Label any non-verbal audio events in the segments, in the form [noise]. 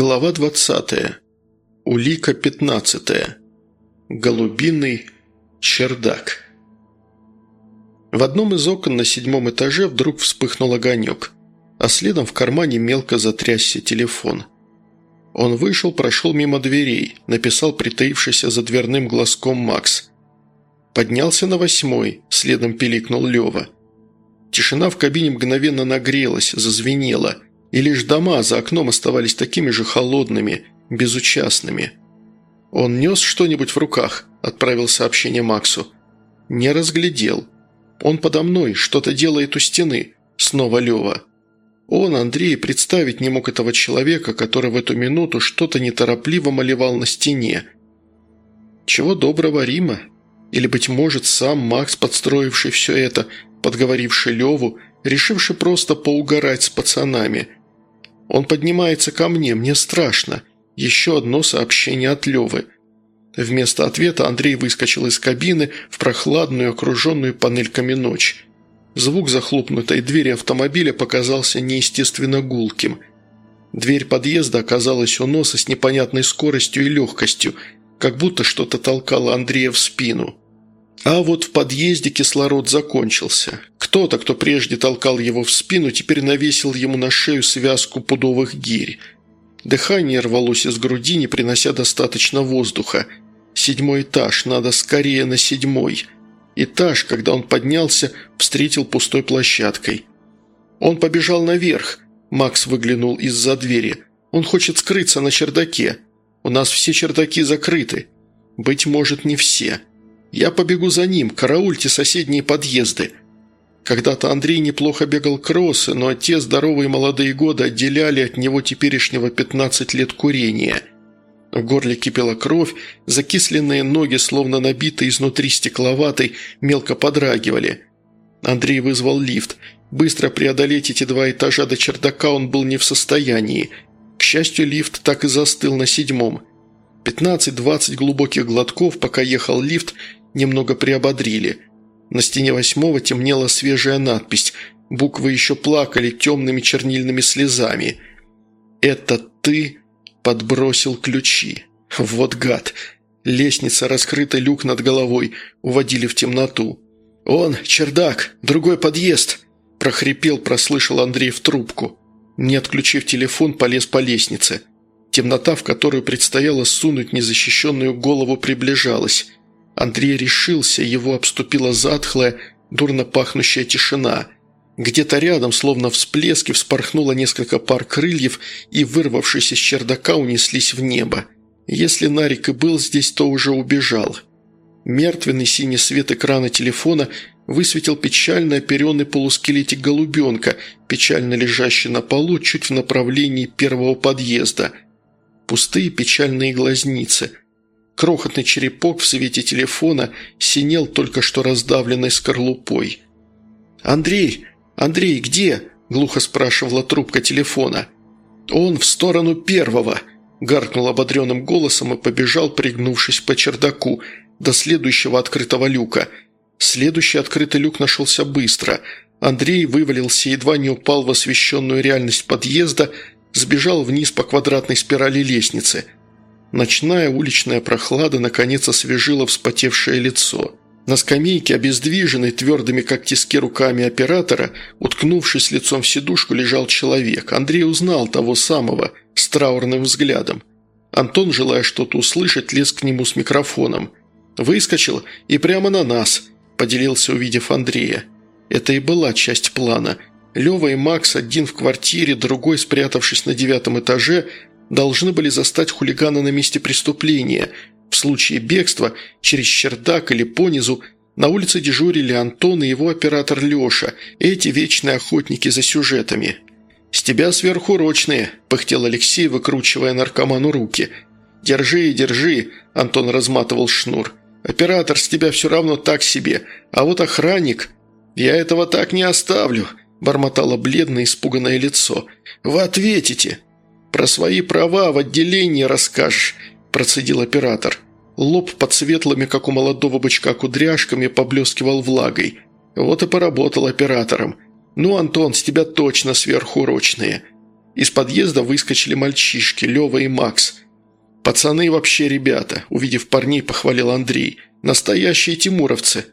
Глава 20. Улика 15. Голубиный чердак. В одном из окон на седьмом этаже вдруг вспыхнул огонек, а следом в кармане мелко затрясся телефон. Он вышел, прошел мимо дверей, написал притаившийся за дверным глазком Макс. Поднялся на восьмой, следом пиликнул Лева. Тишина в кабине мгновенно нагрелась, зазвенела – и лишь дома за окном оставались такими же холодными, безучастными. «Он нес что-нибудь в руках?» – отправил сообщение Максу. «Не разглядел. Он подо мной, что-то делает у стены. Снова Лева». Он, Андрей, представить не мог этого человека, который в эту минуту что-то неторопливо малевал на стене. Чего доброго Рима? Или, быть может, сам Макс, подстроивший все это, подговоривший Леву, решивший просто поугарать с пацанами – он поднимается ко мне, мне страшно. Еще одно сообщение от Левы. Вместо ответа Андрей выскочил из кабины в прохладную, окруженную панельками ночь. Звук захлопнутой двери автомобиля показался неестественно гулким. Дверь подъезда оказалась у носа с непонятной скоростью и легкостью, как будто что-то толкало Андрея в спину. А вот в подъезде кислород закончился. Кто-то, кто прежде толкал его в спину, теперь навесил ему на шею связку пудовых гирь. Дыхание рвалось из груди, не принося достаточно воздуха. Седьмой этаж, надо скорее на седьмой. Этаж, когда он поднялся, встретил пустой площадкой. Он побежал наверх. Макс выглянул из-за двери. Он хочет скрыться на чердаке. У нас все чердаки закрыты. Быть может, не все. Я побегу за ним, караульте соседние подъезды. Когда-то Андрей неплохо бегал кроссы, но те здоровые молодые годы отделяли от него теперешнего 15 лет курения. В горле кипела кровь, закисленные ноги, словно набитые изнутри стекловатой, мелко подрагивали. Андрей вызвал лифт. Быстро преодолеть эти два этажа до чердака он был не в состоянии. К счастью, лифт так и застыл на седьмом. 15-20 глубоких глотков, пока ехал лифт, немного приободрили. На стене восьмого темнела свежая надпись. Буквы еще плакали темными чернильными слезами. «Это ты подбросил ключи. Вот гад!» Лестница, раскрыта люк над головой, уводили в темноту. «Он, чердак, другой подъезд!» – прохрипел, прослышал Андрей в трубку. Не отключив телефон, полез по лестнице. Темнота, в которую предстояло сунуть незащищенную голову, приближалась. Андрей решился, его обступила затхлая, дурно пахнущая тишина. Где-то рядом, словно всплески, вспорхнуло несколько пар крыльев и, вырвавшись из чердака, унеслись в небо. Если Нарик и был здесь, то уже убежал. Мертвенный синий свет экрана телефона высветил печально оперенный полускелетик голубенка, печально лежащий на полу чуть в направлении первого подъезда. Пустые печальные глазницы – Крохотный черепок в свете телефона синел только что раздавленной скорлупой. «Андрей! Андрей, где?» – глухо спрашивала трубка телефона. «Он в сторону первого!» – гаркнул ободренным голосом и побежал, пригнувшись по чердаку, до следующего открытого люка. Следующий открытый люк нашелся быстро. Андрей вывалился, едва не упал в освещенную реальность подъезда, сбежал вниз по квадратной спирали лестницы – Ночная уличная прохлада наконец освежила вспотевшее лицо. На скамейке, обездвиженной твердыми как тиски руками оператора, уткнувшись лицом в сидушку, лежал человек. Андрей узнал того самого, с траурным взглядом. Антон, желая что-то услышать, лез к нему с микрофоном. «Выскочил и прямо на нас», – поделился, увидев Андрея. Это и была часть плана. Лева и Макс, один в квартире, другой, спрятавшись на девятом этаже, должны были застать хулигана на месте преступления. В случае бегства через чердак или понизу на улице дежурили Антон и его оператор Леша, эти вечные охотники за сюжетами. «С тебя сверхурочные», – пыхтел Алексей, выкручивая наркоману руки. «Держи, держи», – Антон разматывал шнур. «Оператор с тебя все равно так себе, а вот охранник...» «Я этого так не оставлю», – бормотало бледное испуганное лицо. «Вы ответите». «Про свои права в отделении расскажешь», – процедил оператор. Лоб под светлыми, как у молодого бычка, кудряшками поблескивал влагой. Вот и поработал оператором. «Ну, Антон, с тебя точно сверхурочные». Из подъезда выскочили мальчишки, Лева и Макс. «Пацаны вообще ребята», – увидев парней, похвалил Андрей. «Настоящие тимуровцы».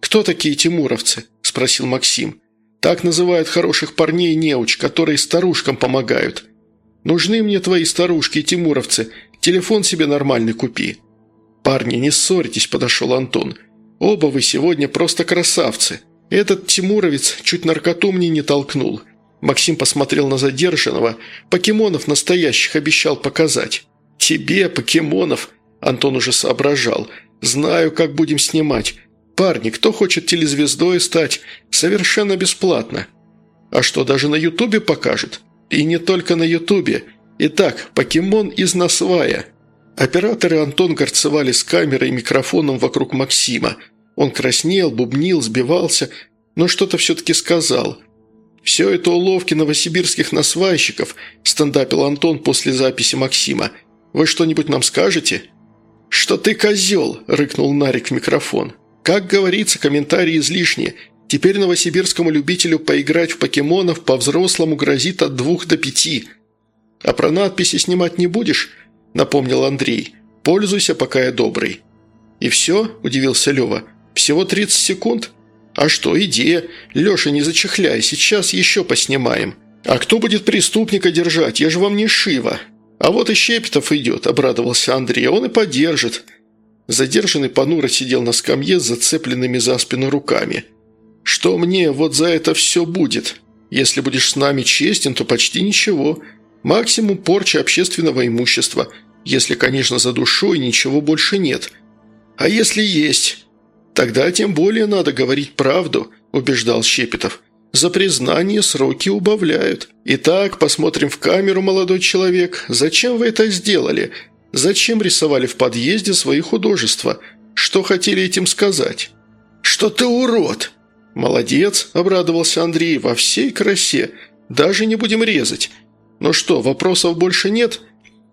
«Кто такие тимуровцы?» – спросил Максим. «Так называют хороших парней неуч, которые старушкам помогают. Нужны мне твои старушки тимуровцы. Телефон себе нормальный купи». «Парни, не ссорьтесь», – подошел Антон. «Оба вы сегодня просто красавцы. Этот тимуровец чуть наркоту мне не толкнул». Максим посмотрел на задержанного. «Покемонов настоящих обещал показать». «Тебе, покемонов?» Антон уже соображал. «Знаю, как будем снимать. Парни, кто хочет телезвездой стать? Совершенно бесплатно». «А что, даже на Ютубе покажут?» «И не только на Ютубе. Итак, покемон из Насвая». Операторы Антон горцевали с камерой и микрофоном вокруг Максима. Он краснел, бубнил, сбивался, но что-то все-таки сказал. «Все это уловки новосибирских насвайщиков», – стендапил Антон после записи Максима. «Вы что-нибудь нам скажете?» «Что ты козел!» – рыкнул Нарик в микрофон. «Как говорится, комментарии излишние. Теперь новосибирскому любителю поиграть в покемонов по-взрослому грозит от двух до пяти. А про надписи снимать не будешь?» – напомнил Андрей. «Пользуйся, пока я добрый». «И все?» – удивился Лева. «Всего 30 секунд?» «А что, идея? Леша, не зачехляй, сейчас еще поснимаем». «А кто будет преступника держать? Я же вам не Шива». «А вот и Щепетов идет», – обрадовался Андрей. «Он и поддержит». Задержанный понуро сидел на скамье с зацепленными за спину руками. «Что мне вот за это все будет? Если будешь с нами честен, то почти ничего. Максимум порча общественного имущества, если, конечно, за душой ничего больше нет. А если есть? Тогда тем более надо говорить правду», – убеждал Щепетов. «За признание сроки убавляют. Итак, посмотрим в камеру, молодой человек. Зачем вы это сделали? Зачем рисовали в подъезде свои художества? Что хотели этим сказать?» «Что ты урод!» «Молодец», – обрадовался Андрей, – «во всей красе. Даже не будем резать. Ну что, вопросов больше нет?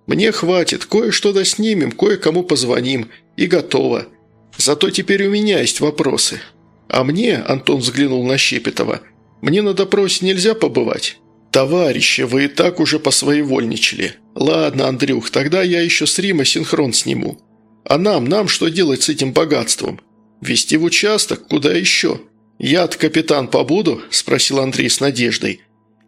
Мне хватит, кое-что доснимем, кое-кому позвоним. И готово. Зато теперь у меня есть вопросы. А мне, Антон взглянул на Щепетова, мне на допросе нельзя побывать? Товарищи, вы и так уже посвоевольничали. Ладно, Андрюх, тогда я еще с Рима синхрон сниму. А нам, нам что делать с этим богатством? Вести в участок? Куда еще? Я-то капитан побуду?» – спросил Андрей с надеждой.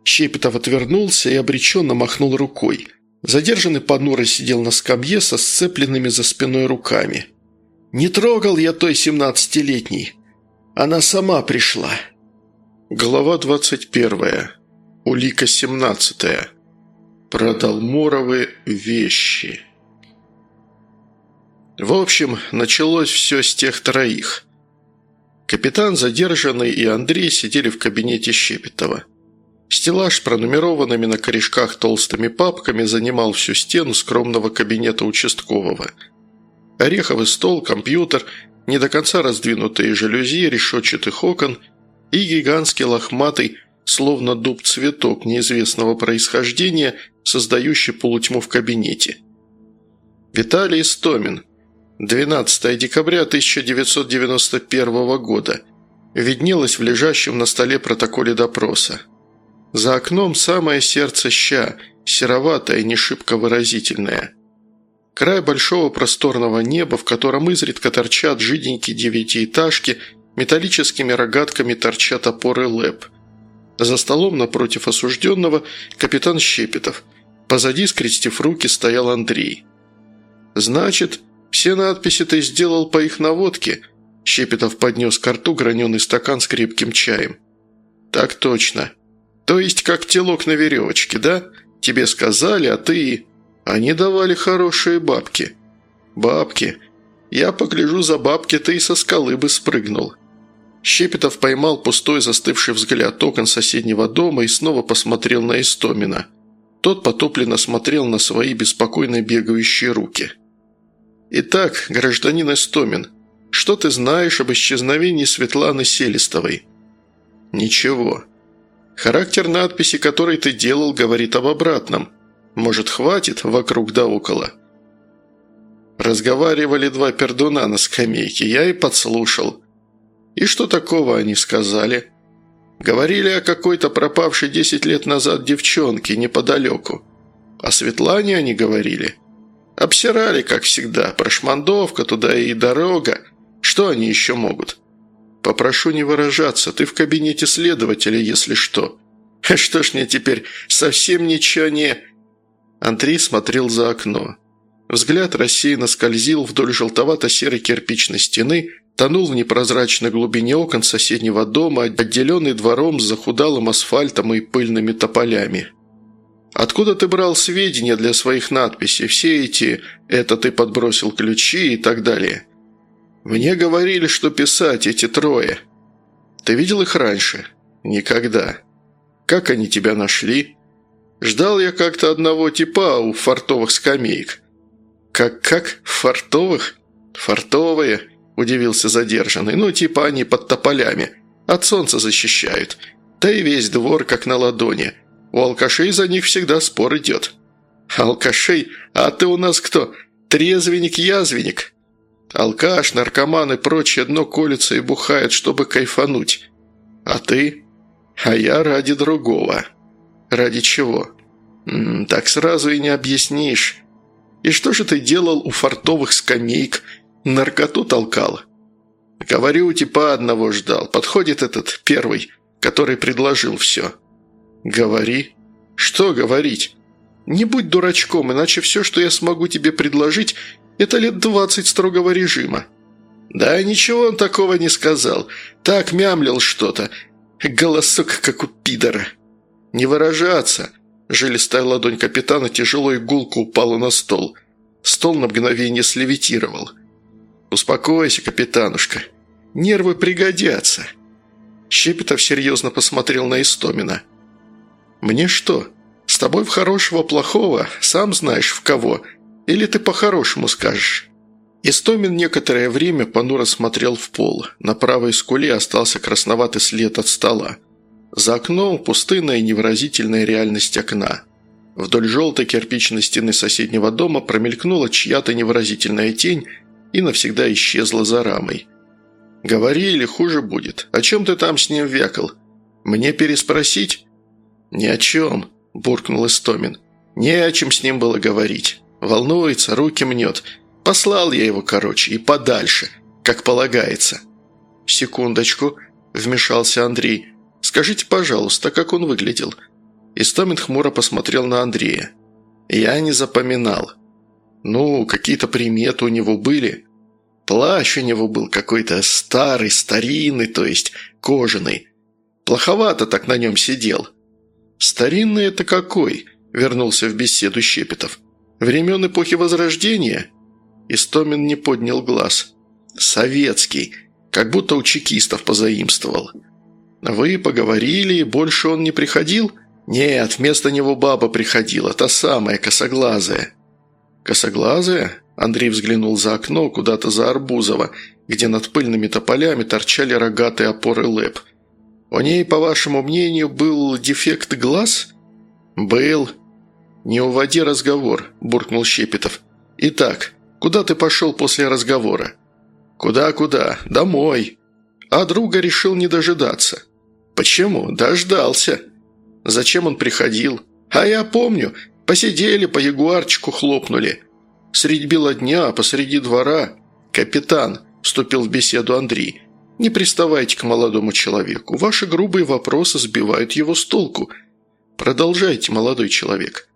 Щепетов отвернулся и обреченно махнул рукой. Задержанный понуро сидел на скамье со сцепленными за спиной руками. «Не трогал я той семнадцатилетней. Она сама пришла». Глава двадцать первая. Улика семнадцатая. Продалморовы вещи. В общем, началось все с тех троих. Капитан, задержанный и Андрей сидели в кабинете Щепетова. Стеллаж с пронумерованными на корешках толстыми папками занимал всю стену скромного кабинета участкового. Ореховый стол, компьютер, не до конца раздвинутые жалюзи, решетчатых окон и гигантский лохматый, словно дуб цветок неизвестного происхождения, создающий полутьму в кабинете. Виталий Истомин. 12 декабря 1991 года. Виднелось в лежащем на столе протоколе допроса. За окном самое сердце ща, сероватое, не шибко выразительное. Край большого просторного неба, в котором изредка торчат жиденькие девятиэтажки, металлическими рогатками торчат опоры ЛЭП. За столом напротив осужденного капитан Щепетов. Позади, скрестив руки, стоял Андрей. «Значит, все надписи ты сделал по их наводке?» Щепетов поднес к рту граненый стакан с крепким чаем. «Так точно», «То есть как телок на веревочке, да? Тебе сказали, а ты...» «Они давали хорошие бабки». «Бабки? Я погляжу за бабки, ты и со скалы бы спрыгнул». Щепетов поймал пустой застывший взгляд окон соседнего дома и снова посмотрел на Истомина. Тот потопленно смотрел на свои беспокойно бегающие руки. «Итак, гражданин Истомин, что ты знаешь об исчезновении Светланы Селистовой?» «Ничего. Характер надписи, который ты делал, говорит об обратном. Может, хватит вокруг да около?» Разговаривали два пердуна на скамейке, я и подслушал. И что такого они сказали? Говорили о какой-то пропавшей десять лет назад девчонке неподалеку. О Светлане они говорили. Обсирали, как всегда, прошмандовка, туда и дорога. Что они еще могут? Попрошу не выражаться, ты в кабинете следователя, если что. [laughs] Что ж мне теперь, совсем ничего не...» Андрей смотрел за окно. Взгляд рассеянно скользил вдоль желтовато-серой кирпичной стены, тонул в непрозрачной глубине окон соседнего дома, отделенный двором с захудалым асфальтом и пыльными тополями. «Откуда ты брал сведения для своих надписей? Все эти «это ты подбросил ключи» и так далее?» «Мне говорили, что писать эти трое. Ты видел их раньше?» «Никогда». Как они тебя нашли?» «Ждал я как-то одного типа у фартовых скамеек». «Как-как? Фартовых?» «Фартовые», – удивился задержанный. «Ну, типа они под тополями. От солнца защищают. Да и весь двор как на ладони. У алкашей за них всегда спор идет». «Алкашей? А ты у нас кто? Трезвенник-язвенник?» «Алкаш, наркоман и прочее дно колется и бухает, чтобы кайфануть. А ты?» А я ради другого. Ради чего? М -м, так сразу и не объяснишь. И что же ты делал у фартовых скамейк? Наркоту толкал? Говорю, типа одного ждал. Подходит этот первый, который предложил все. Говори. Что говорить? Не будь дурачком, иначе все, что я смогу тебе предложить, это лет двадцать строгого режима. Да ничего он такого не сказал. Так мямлил что-то. Голосок, как у пидора. Не выражаться. Жилистая ладонь капитана тяжело и гулко упала на стол. Стол на мгновение слевитировал. «Успокойся, капитанушка. Нервы пригодятся». Щепетов серьезно посмотрел на Истомина. «Мне что, с тобой в хорошего плохого, сам знаешь в кого, или ты по-хорошему скажешь?» Истомин некоторое время понуро смотрел в пол. На правой скуле остался красноватый след от стола. За окном пустынная невыразительная реальность окна. Вдоль желтой кирпичной стены соседнего дома промелькнула чья-то невыразительная тень и навсегда исчезла за рамой. «Говори, или хуже будет. О чем ты там с ним вякал? Мне переспросить?» «Ни о чем», – буркнул Истомин. «Не о чем с ним было говорить. Волнуется, руки мнет». Послал я его, короче, и подальше, как полагается». «Секундочку», – вмешался Андрей. «Скажите, пожалуйста, как он выглядел?» Истомин хмуро посмотрел на Андрея. «Я не запоминал. Ну, какие-то приметы у него были. Плащ у него был какой-то старый, старинный, то есть кожаный. Плоховато так на нем сидел». «Старинный это какой?» – вернулся в беседу Щепетов. «Времен эпохи Возрождения?» Истомин не поднял глаз. «Советский. Как будто у чекистов позаимствовал». «Вы поговорили, и больше он не приходил?» «Нет, вместо него баба приходила, та самая, косоглазая». «Косоглазая?» Андрей взглянул за окно, куда-то за Арбузово, где над пыльными тополями торчали рогатые опоры лэп. «У ней, по вашему мнению, был дефект глаз?» «Был». «Не уводи разговор», – буркнул Щепетов. «Итак, Куда ты пошел после разговора?» «Куда-куда? Домой». А друга решил не дожидаться. «Почему? Дождался». «Зачем он приходил?» «А я помню. Посидели, по ягуарчику хлопнули. Средь бела дня, посреди двора. Капитан», – вступил в беседу Андрей, – «не приставайте к молодому человеку. Ваши грубые вопросы сбивают его с толку. Продолжайте, молодой человек».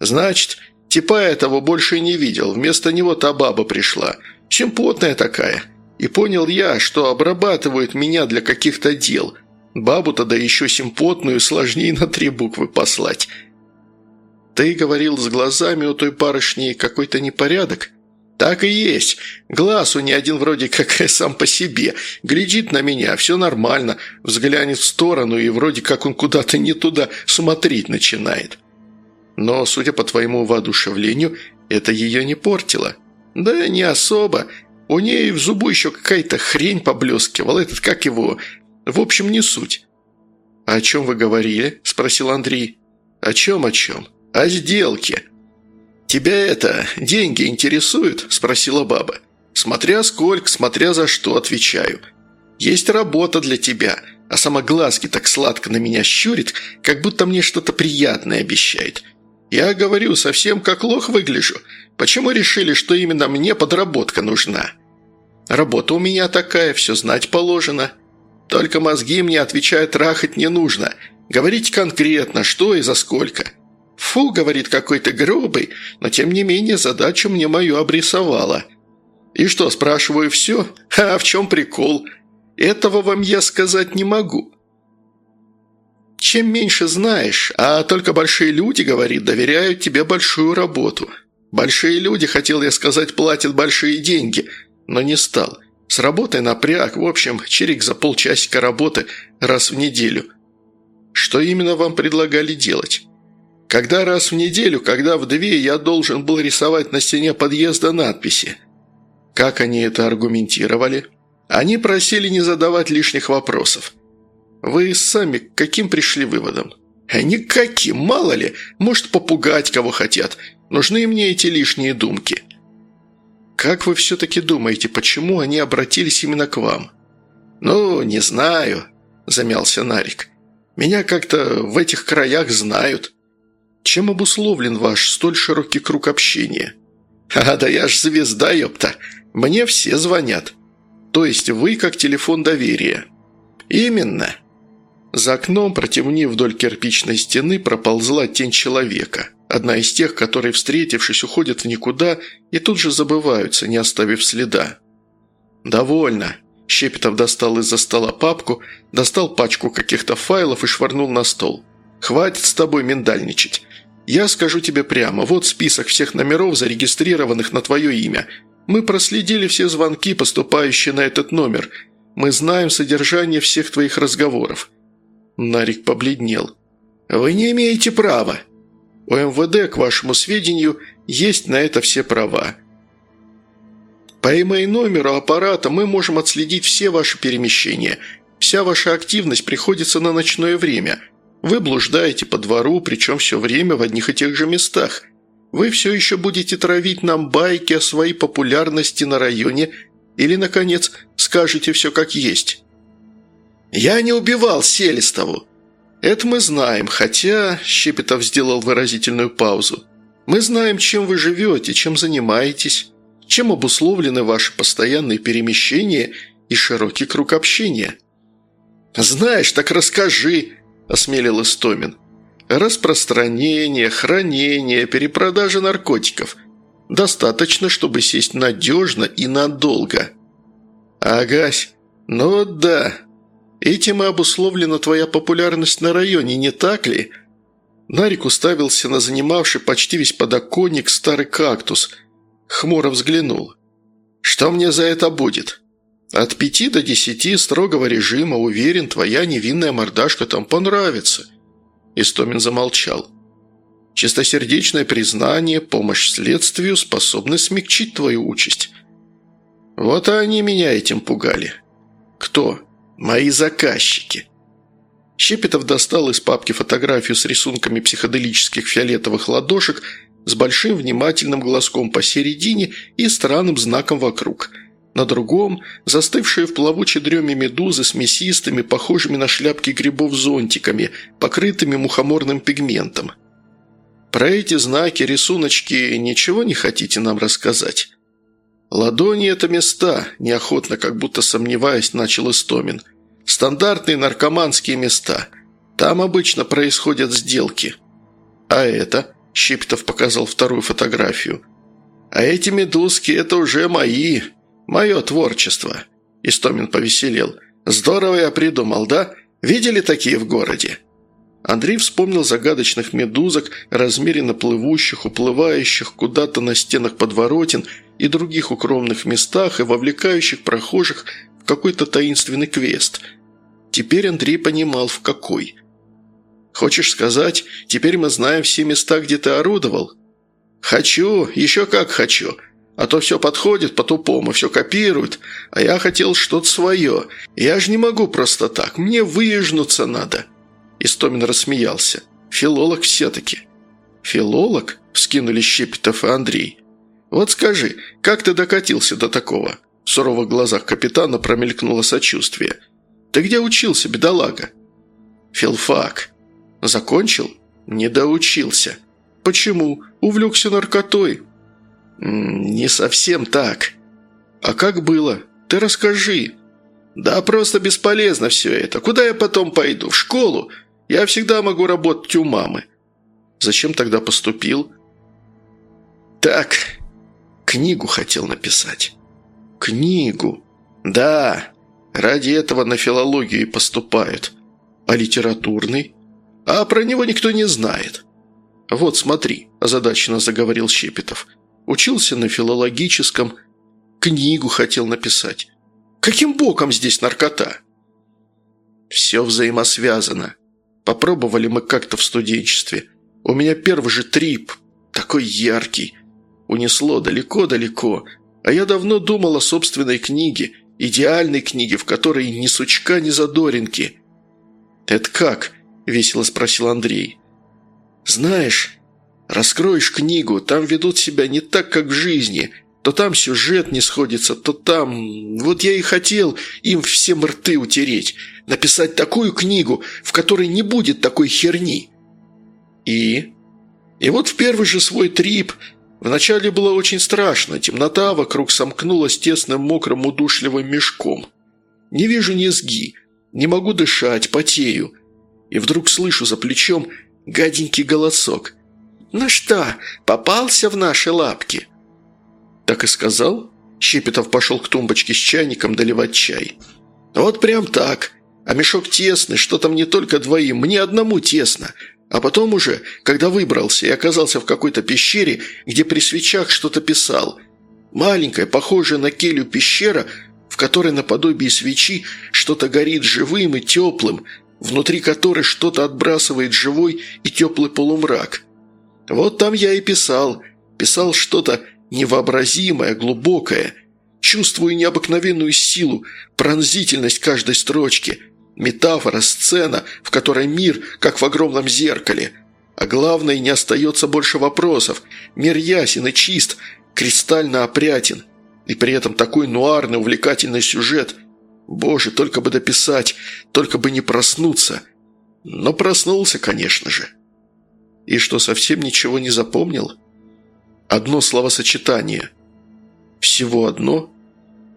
«Значит, Типа этого больше не видел, вместо него та баба пришла. Симпотная такая. И понял я, что обрабатывают меня для каких-то дел. Бабу тогда еще симпотную сложнее на три буквы послать. Ты говорил с глазами у той барышни какой-то непорядок? Так и есть. Глаз у нее один вроде как [laughs] сам по себе. Глядит на меня, все нормально, взглянет в сторону и вроде как он куда-то не туда смотреть начинает. Но, судя по твоему воодушевлению, это ее не портило». «Да не особо. У нее в зубу еще какая-то хрень поблескивала. Этот как его... В общем, не суть». «О чем вы говорили?» – спросил Андрей. «О чем, о чем? О сделке». «Тебя это, деньги интересуют?» – спросила баба. «Смотря сколько, смотря за что», – отвечаю. «Есть работа для тебя. а сама глазки так сладко на меня щурит, как будто мне что-то приятное обещает. Я говорю, совсем как лох выгляжу. Почему решили, что именно мне подработка нужна? Работа у меня такая, все знать положено. Только мозги мне отвечают, рахать не нужно. Говорить конкретно, что и за сколько. Фу, говорит какой-то грубый, но тем не менее задачу мне мою обрисовала. И что, спрашиваю, все? А в чем прикол? Этого вам я сказать не могу. Чем меньше знаешь, а только большие люди, говорит, доверяют тебе большую работу. Большие люди, хотел я сказать, платят большие деньги, но не стал. С работой напряг, в общем, чирик за полчасика работы раз в неделю. Что именно вам предлагали делать? Когда раз в неделю, когда в две я должен был рисовать на стене подъезда надписи. Как они это аргументировали? Они просили не задавать лишних вопросов. Вы сами к каким пришли выводом? А никаким, мало ли, может попугать кого хотят. Нужны мне эти лишние думки. Как вы все-таки думаете, почему они обратились именно к вам? Ну, не знаю, замялся Нарик. Меня как-то в этих краях знают. Чем обусловлен ваш столь широкий круг общения? А, да я ж звезда, ёпта. Мне все звонят. То есть вы как телефон доверия. Именно. За окном, протемнив вдоль кирпичной стены, проползла тень человека. Одна из тех, которые, встретившись, уходят в никуда и тут же забываются, не оставив следа. «Довольно». Щепетов достал из-за стола папку, достал пачку каких-то файлов и швырнул на стол. «Хватит с тобой миндальничать. Я скажу тебе прямо, вот список всех номеров, зарегистрированных на твое имя. Мы проследили все звонки, поступающие на этот номер. Мы знаем содержание всех твоих разговоров. Нарик побледнел. «Вы не имеете права. У МВД, к вашему сведению, есть на это все права. По имей-номеру аппарата мы можем отследить все ваши перемещения. Вся ваша активность приходится на ночное время. Вы блуждаете по двору, причем все время в одних и тех же местах. Вы все еще будете травить нам байки о своей популярности на районе или, наконец, скажете все как есть». «Я не убивал Селестову!» «Это мы знаем, хотя...» – Щепетов сделал выразительную паузу. «Мы знаем, чем вы живете, чем занимаетесь, чем обусловлены ваши постоянные перемещения и широкий круг общения». «Знаешь, так расскажи!» – осмелил Истомин. «Распространение, хранение, перепродажа наркотиков. Достаточно, чтобы сесть надежно и надолго». «Агась, ну да, Этим и обусловлена твоя популярность на районе, не так ли?» Нарик уставился на занимавший почти весь подоконник старый кактус. Хмуро взглянул. «Что мне за это будет?» «От пяти до десяти строгого режима, уверен, твоя невинная мордашка там понравится». Истомин замолчал. «Чистосердечное признание, помощь следствию способны смягчить твою участь». «Вот и они меня этим пугали». «Кто?» Мои заказчики». Щепетов достал из папки фотографию с рисунками психоделических фиолетовых ладошек с большим внимательным глазком посередине и странным знаком вокруг. На другом – застывшие в плавучей дреме медузы с мясистыми, похожими на шляпки грибов зонтиками, покрытыми мухоморным пигментом. Про эти знаки, рисуночки ничего не хотите нам рассказать? «Ладони – это места», – неохотно, как будто сомневаясь, начал Истомин. «Стандартные наркоманские места. Там обычно происходят сделки». «А это?» – Щиптов показал вторую фотографию. «А эти медузки – это уже мои. Мое творчество». Истомин повеселел. «Здорово я придумал, да? Видели такие в городе?» Андрей вспомнил загадочных медузок, размеренно плывущих, уплывающих куда-то на стенах подворотен – и других укромных местах и вовлекающих прохожих в какой-то таинственный квест. Теперь Андрей понимал, в какой. «Хочешь сказать, теперь мы знаем все места, где ты орудовал?» «Хочу, еще как хочу. А то все подходит по-тупому, все копируют, а я хотел что-то свое. Я же не могу просто так, мне выезжнуться надо». Истомин рассмеялся. «Филолог все-таки». «Филолог?» – вскинули Щепетов и Андрей. «Вот скажи, как ты докатился до такого?» В суровых глазах капитана промелькнуло сочувствие. Ты где учился, бедолага?» «Филфак». «Закончил?» «Не доучился». «Почему? Увлекся наркотой?» «Не совсем так». «А как было? Ты расскажи». «Да просто бесполезно все это. Куда я потом пойду? В школу? Я всегда могу работать у мамы». «Зачем тогда поступил?» «Так, книгу хотел написать». «Книгу?» «Да, ради этого на филологию и поступают. А литературный?» «А про него никто не знает». «Вот смотри», – озадаченно заговорил Щепетов. «Учился на филологическом, книгу хотел написать. Каким боком здесь наркота?» «Все взаимосвязано. Попробовали мы как-то в студенчестве. У меня первый же трип, такой яркий. Унесло далеко-далеко, а я давно думал о собственной книге, идеальной книге, в которой ни сучка, ни задоринки. «Это как?» – весело спросил Андрей. «Знаешь, раскроешь книгу, там ведут себя не так, как в жизни. То там сюжет не сходится, то там... Вот я и хотел им всем рты утереть. Написать такую книгу, в которой не будет такой херни». «И?» «И вот в первый же свой трип Вначале было очень страшно, темнота вокруг сомкнулась тесным мокрым удушливым мешком. Не вижу низги, не могу дышать, потею. И вдруг слышу за плечом гаденький голосок. «Ну что, попался в наши лапки?» «Так и сказал?» Щепетов пошел к тумбочке с чайником доливать чай. «Вот прям так. А мешок тесный, что там не только двоим, мне одному тесно. А потом уже, когда выбрался и оказался в какой-то пещере, где при свечах что-то писал. Маленькая, похожая на келью пещера, в которой наподобие свечи что-то горит живым и теплым, внутри которой что-то отбрасывает живой и теплый полумрак. Вот там я и писал. Писал что-то невообразимое, глубокое. Чувствую необыкновенную силу, пронзительность каждой строчки – Метафора, сцена, в которой мир, как в огромном зеркале. А главное, не остается больше вопросов. Мир ясен и чист, кристально опрятен. И при этом такой нуарный, увлекательный сюжет. Боже, только бы дописать, только бы не проснуться. Но проснулся, конечно же. И что, совсем ничего не запомнил? Одно словосочетание. Всего одно?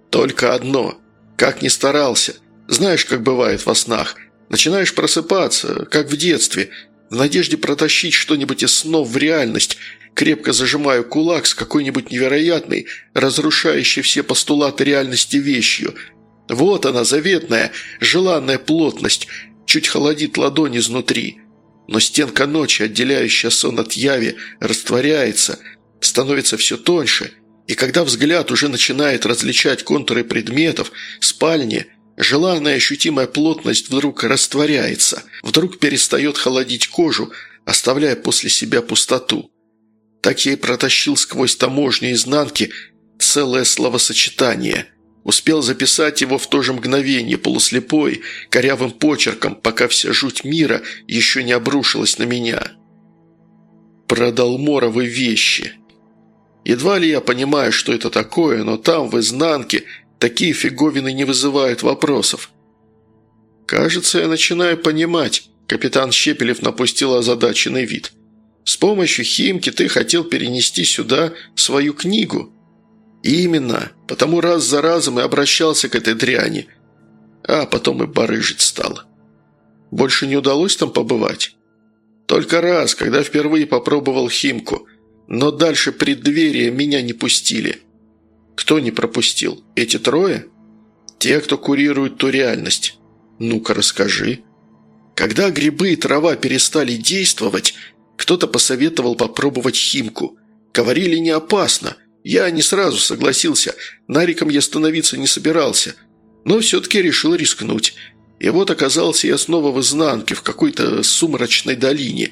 Только одно. Как ни старался – знаешь, как бывает во снах. Начинаешь просыпаться, как в детстве, в надежде протащить что-нибудь из снов в реальность, крепко зажимаю кулак с какой-нибудь невероятной, разрушающей все постулаты реальности вещью. Вот она, заветная, желанная плотность, чуть холодит ладонь изнутри. Но стенка ночи, отделяющая сон от яви, растворяется, становится все тоньше, и когда взгляд уже начинает различать контуры предметов, спальни – Желанная ощутимая плотность вдруг растворяется, вдруг перестает холодить кожу, оставляя после себя пустоту. Так я и протащил сквозь таможню изнанки целое словосочетание. Успел записать его в то же мгновение, полуслепой, корявым почерком, пока вся жуть мира еще не обрушилась на меня. Продал моровые вещи. Едва ли я понимаю, что это такое, но там, в изнанке, Такие фиговины не вызывают вопросов. «Кажется, я начинаю понимать», – капитан Щепелев напустил озадаченный вид. «С помощью Химки ты хотел перенести сюда свою книгу». «Именно, потому раз за разом и обращался к этой дряни, а потом и барыжить стал. Больше не удалось там побывать?» «Только раз, когда впервые попробовал Химку, но дальше преддверия меня не пустили». Кто не пропустил? Эти трое? Те, кто курирует ту реальность. Ну-ка, расскажи. Когда грибы и трава перестали действовать, кто-то посоветовал попробовать химку. Говорили, не опасно. Я не сразу согласился, нариком я становиться не собирался. Но все-таки решил рискнуть. И вот оказался я снова в изнанке, в какой-то сумрачной долине.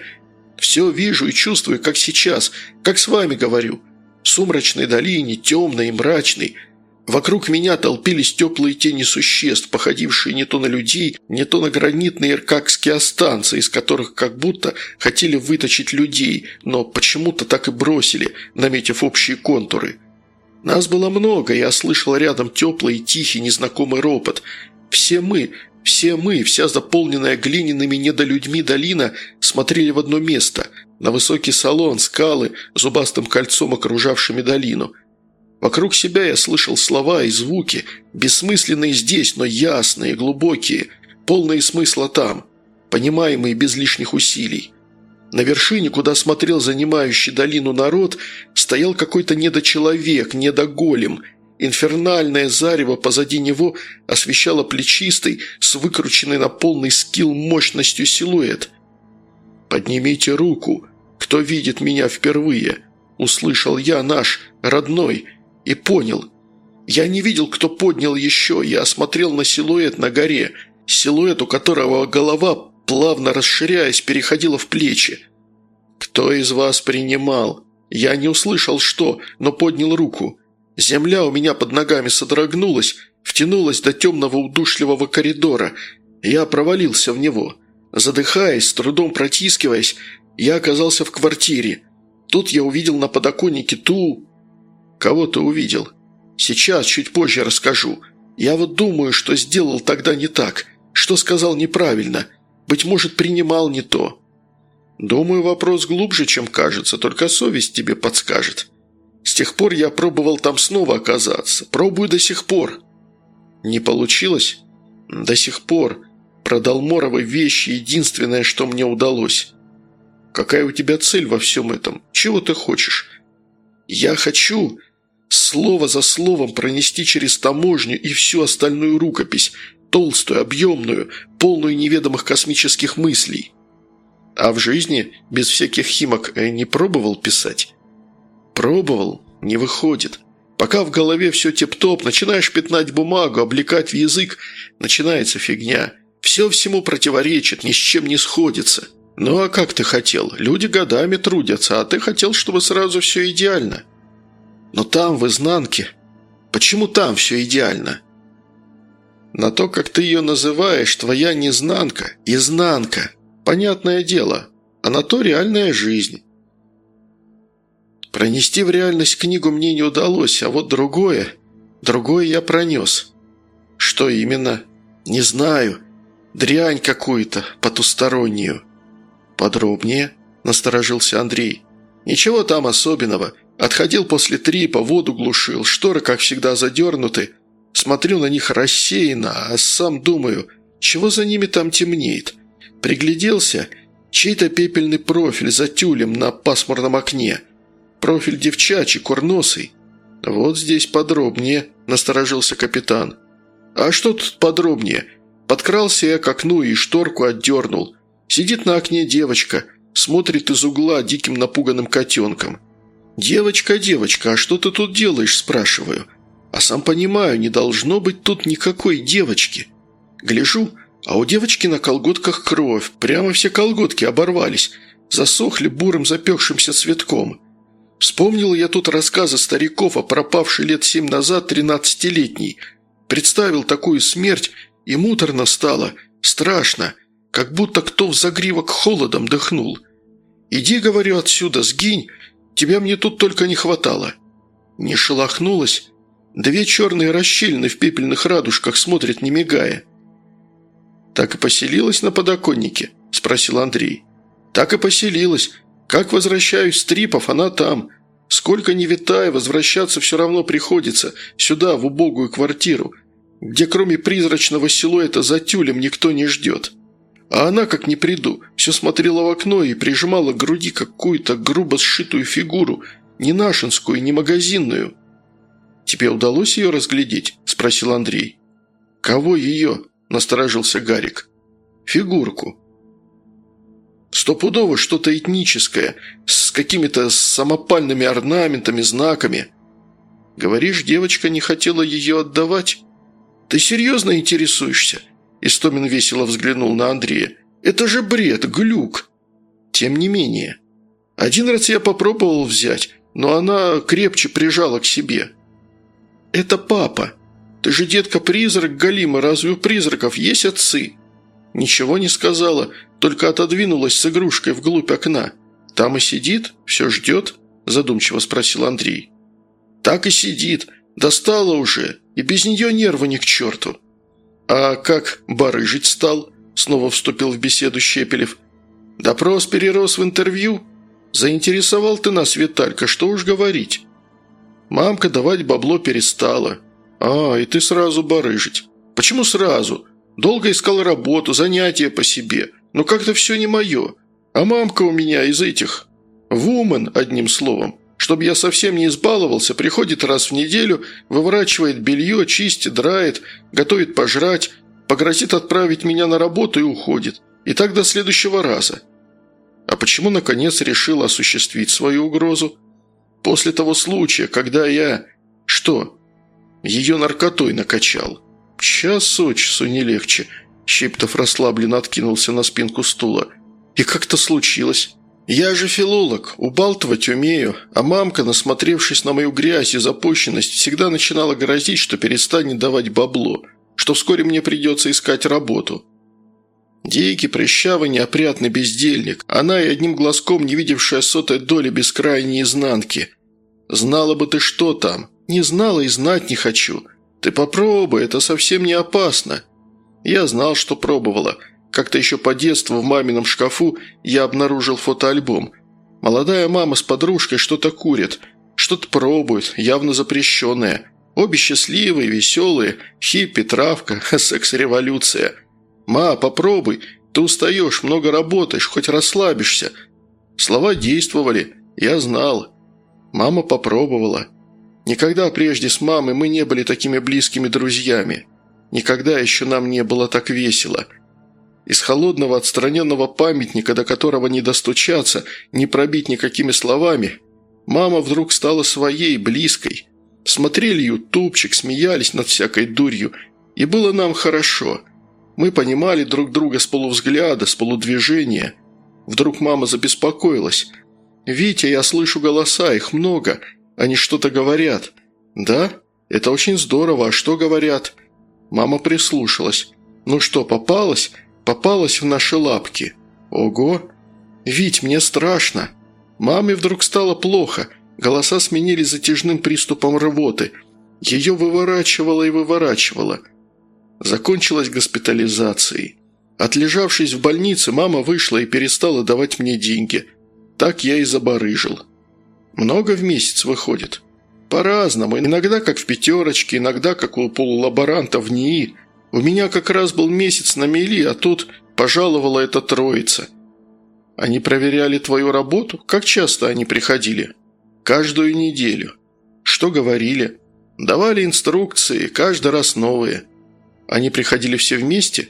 Все вижу и чувствую, как сейчас, как с вами говорю сумрачной долине, темной и мрачной, вокруг меня толпились теплые тени существ, походившие не то на людей, не то на гранитные иркакские останцы, из которых как будто хотели выточить людей, но почему-то так и бросили, наметив общие контуры. Нас было много, я слышал рядом теплый и тихий незнакомый ропот. Все мы, Все мы, вся заполненная глиняными недолюдьми долина, смотрели в одно место – на высокий салон, скалы, зубастым кольцом окружавшими долину. Вокруг себя я слышал слова и звуки, бессмысленные здесь, но ясные, глубокие, полные смысла там, понимаемые без лишних усилий. На вершине, куда смотрел занимающий долину народ, стоял какой-то недочеловек, недоголем – Инфернальное зарево позади него освещало плечистый, с выкрученной на полный скилл мощностью силуэт. «Поднимите руку, кто видит меня впервые», – услышал я наш, родной, и понял. Я не видел, кто поднял еще, я осмотрел на силуэт на горе, силуэт, у которого голова, плавно расширяясь, переходила в плечи. «Кто из вас принимал?» Я не услышал, что, но поднял руку. Земля у меня под ногами содрогнулась, втянулась до темного удушливого коридора. Я провалился в него. Задыхаясь, с трудом протискиваясь, я оказался в квартире. Тут я увидел на подоконнике ту... Кого ты увидел? Сейчас, чуть позже расскажу. Я вот думаю, что сделал тогда не так, что сказал неправильно. Быть может, принимал не то. Думаю, вопрос глубже, чем кажется, только совесть тебе подскажет. С тех пор я пробовал там снова оказаться. Пробую до сих пор». «Не получилось?» «До сих пор. Продал Моровой вещи, единственное, что мне удалось». «Какая у тебя цель во всем этом? Чего ты хочешь?» «Я хочу...» Слово за словом пронести через таможню и всю остальную рукопись, толстую, объемную, полную неведомых космических мыслей. А в жизни без всяких химок э, не пробовал писать? Пробовал, не выходит. Пока в голове все тип-топ, начинаешь пятнать бумагу, облекать в язык, начинается фигня. Все всему противоречит, ни с чем не сходится. Ну а как ты хотел? Люди годами трудятся, а ты хотел, чтобы сразу все идеально. Но там, в изнанке... Почему там все идеально? На то, как ты ее называешь, твоя незнанка – изнанка. Понятное дело. А на то реальная жизнь. Пронести в реальность книгу мне не удалось, а вот другое... Другое я пронес. Что именно? Не знаю. Дрянь какую-то, потустороннюю. Подробнее, насторожился Андрей. Ничего там особенного. Отходил после трипа, воду глушил, шторы, как всегда, задернуты. Смотрю на них рассеянно, а сам думаю, чего за ними там темнеет. Пригляделся, чей-то пепельный профиль за тюлем на пасмурном окне – Профиль девчачий, курносый. Вот здесь подробнее», – насторожился капитан. «А что тут подробнее? Подкрался я к окну и шторку отдернул. Сидит на окне девочка, смотрит из угла диким напуганным котенком. «Девочка, девочка, а что ты тут делаешь?» – спрашиваю. «А сам понимаю, не должно быть тут никакой девочки». Гляжу, а у девочки на колготках кровь, прямо все колготки оборвались, засохли бурым запекшимся цветком. Вспомнил я тут рассказы стариков о пропавшей лет семь назад тринадцатилетней. Представил такую смерть, и муторно стало, страшно, как будто кто в загривок холодом дыхнул. «Иди, — говорю, — отсюда, сгинь, тебя мне тут только не хватало». Не шелохнулась. Две черные расщелины в пепельных радужках смотрят, не мигая. «Так и поселилась на подоконнике?» – спросил Андрей. «Так и поселилась. Как возвращаюсь с трипов, она там. Сколько не витая, возвращаться все равно приходится. Сюда, в убогую квартиру, где кроме призрачного силуэта за тюлем никто не ждет. А она, как не приду, все смотрела в окно и прижимала к груди какую-то грубо сшитую фигуру, не нашинскую, не магазинную. «Тебе удалось ее разглядеть?» – спросил Андрей. «Кого ее?» – насторожился Гарик. «Фигурку. Стопудово что-то этническое, с какими-то самопальными орнаментами, знаками. Говоришь, девочка не хотела ее отдавать? Ты серьезно интересуешься?» Истомин весело взглянул на Андрея. «Это же бред, глюк!» «Тем не менее. Один раз я попробовал взять, но она крепче прижала к себе». «Это папа. Ты же детка-призрак Галима, разве у призраков есть отцы?» «Ничего не сказала, только отодвинулась с игрушкой вглубь окна. Там и сидит, все ждет?» – задумчиво спросил Андрей. «Так и сидит. Достала уже. И без нее нервы ни к черту». «А как барыжить стал?» – снова вступил в беседу Щепелев. «Допрос перерос в интервью? Заинтересовал ты нас, Виталька, что уж говорить?» «Мамка давать бабло перестала. А, и ты сразу барыжить. Почему сразу? Долго искал работу, занятия по себе. Но как-то все не мое. А мамка у меня из этих... Вумен, одним словом. Чтобы я совсем не избаловался, приходит раз в неделю, выворачивает белье, чистит, драет, готовит пожрать, погрозит отправить меня на работу и уходит. И так до следующего раза. А почему, наконец, решил осуществить свою угрозу? После того случая, когда я... Что? Ее наркотой накачал. Час от часу не легче. Щиптов расслабленно откинулся на спинку стула. И как-то случилось. Я же филолог, убалтывать умею, а мамка, насмотревшись на мою грязь и запущенность, всегда начинала грозить, что перестанет давать бабло, что вскоре мне придется искать работу. Дикий, прыщавый, неопрятный бездельник. Она и одним глазком не видевшая сотой доли бескрайней изнанки. Знала бы ты, что там. Не знала и знать не хочу. Ты попробуй, это совсем не опасно. Я знал, что пробовала. Как-то еще по детству в мамином шкафу я обнаружил фотоальбом. Молодая мама с подружкой что-то курит, что-то пробует, явно запрещенное. Обе счастливые, веселые, хиппи, травка, [laughs] секс-революция. «Ма, попробуй, ты устаешь, много работаешь, хоть расслабишься». Слова действовали, я знал. Мама попробовала. Никогда прежде с мамой мы не были такими близкими друзьями. Никогда еще нам не было так весело. Из холодного отстраненного памятника, до которого не достучаться, не пробить никакими словами, мама вдруг стала своей, близкой. Смотрели ютубчик, смеялись над всякой дурью, и было нам хорошо. Мы понимали друг друга с полувзгляда, с полудвижения. Вдруг мама забеспокоилась. «Витя, я слышу голоса, их много. Они что-то говорят». «Да? Это очень здорово. А что говорят?» Мама прислушалась. «Ну что, попалась? Попалась в наши лапки. Ого! Вить, мне страшно!» Маме вдруг стало плохо. Голоса сменились затяжным приступом рвоты. Ее выворачивало и выворачивало – закончилась госпитализацией. Отлежавшись в больнице, мама вышла и перестала давать мне деньги. Так я и забарыжил. Много в месяц выходит. По-разному. Иногда как в пятерочке, иногда как у полулаборанта в НИИ. У меня как раз был месяц на мели, а тут пожаловала эта троица. Они проверяли твою работу? Как часто они приходили? Каждую неделю. Что говорили? Давали инструкции, каждый раз новые. Они приходили все вместе?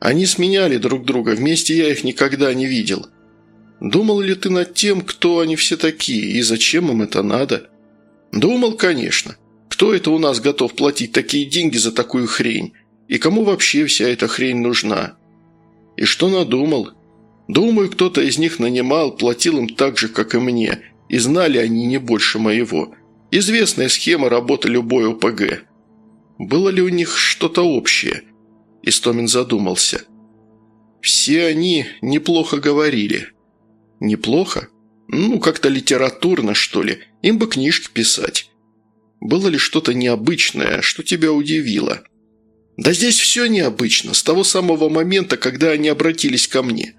Они сменяли друг друга, вместе я их никогда не видел. Думал ли ты над тем, кто они все такие и зачем им это надо? Думал, конечно. Кто это у нас готов платить такие деньги за такую хрень? И кому вообще вся эта хрень нужна? И что надумал? Думаю, кто-то из них нанимал, платил им так же, как и мне, и знали они не больше моего. Известная схема работы любой ОПГ. Было ли у них что-то общее? Истомин задумался. Все они неплохо говорили. Неплохо? Ну, как-то литературно, что ли. Им бы книжки писать. Было ли что-то необычное, что тебя удивило? Да здесь все необычно, с того самого момента, когда они обратились ко мне.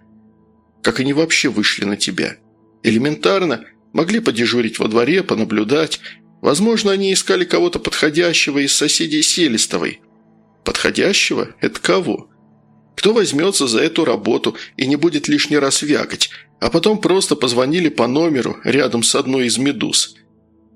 Как они вообще вышли на тебя? Элементарно, могли подежурить во дворе, понаблюдать, Возможно, они искали кого-то подходящего из соседей Селистовой. Подходящего? Это кого? Кто возьмется за эту работу и не будет лишний раз вякать, а потом просто позвонили по номеру рядом с одной из медуз.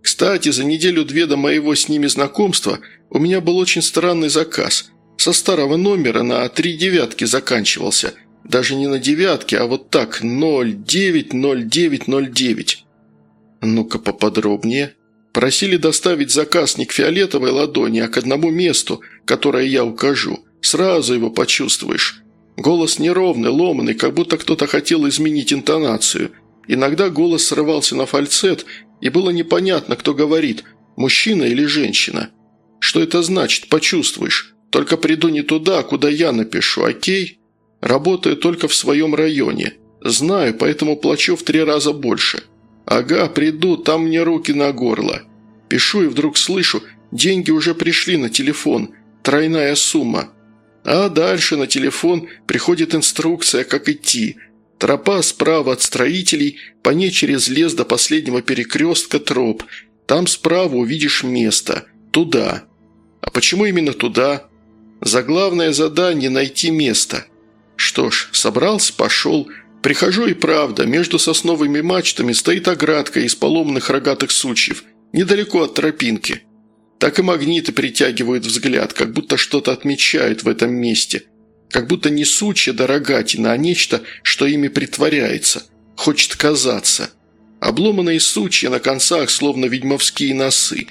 Кстати, за неделю-две до моего с ними знакомства у меня был очень странный заказ. Со старого номера на три девятки заканчивался. Даже не на девятке, а вот так, 090909. Ну-ка поподробнее. Просили доставить заказ не к фиолетовой ладони, а к одному месту, которое я укажу. Сразу его почувствуешь. Голос неровный, ломанный, как будто кто-то хотел изменить интонацию. Иногда голос срывался на фальцет, и было непонятно, кто говорит, мужчина или женщина. Что это значит, почувствуешь. Только приду не туда, куда я напишу, окей? Работаю только в своем районе. Знаю, поэтому плачу в три раза больше. «Ага, приду, там мне руки на горло». Пишу и вдруг слышу, деньги уже пришли на телефон, тройная сумма. А дальше на телефон приходит инструкция, как идти. Тропа справа от строителей, по ней через лес до последнего перекрестка троп. Там справа увидишь место. Туда. А почему именно туда? Заглавное задание – найти место. Что ж, собрался, пошел. Прихожу и правда, между сосновыми мачтами стоит оградка из поломанных рогатых сучьев, недалеко от тропинки. Так и магниты притягивают взгляд, как будто что-то отмечают в этом месте. Как будто не сучья да рогатина, а нечто, что ими притворяется, хочет казаться. Обломанные сучья на концах, словно ведьмовские носы.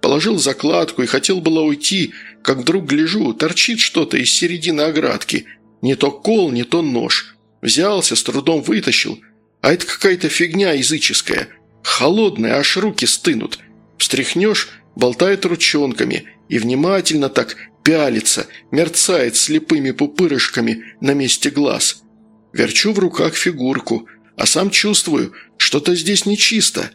Положил закладку и хотел было уйти, как вдруг гляжу, торчит что-то из середины оградки. Не то кол, не то нож. Взялся, с трудом вытащил. А это какая-то фигня языческая. Холодная, аж руки стынут. Встряхнешь болтает ручонками и внимательно так пялится, мерцает слепыми пупырышками на месте глаз. Верчу в руках фигурку, а сам чувствую, что-то здесь нечисто.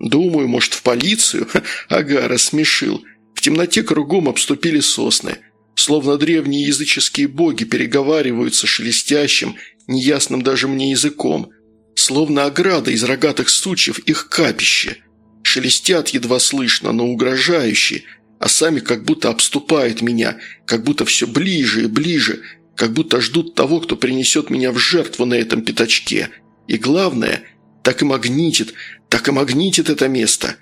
Думаю, может, в полицию? [laughs] Ага, рассмешил. В темноте кругом обступили сосны. Словно древние языческие боги переговариваются шелестящим, неясным даже мне языком. Словно ограда из рогатых сучьев их капище – шелестят едва слышно, но угрожающе, а сами как будто обступают меня, как будто все ближе и ближе, как будто ждут того, кто принесет меня в жертву на этом пятачке. И главное, так и магнитит, так и магнитит это место.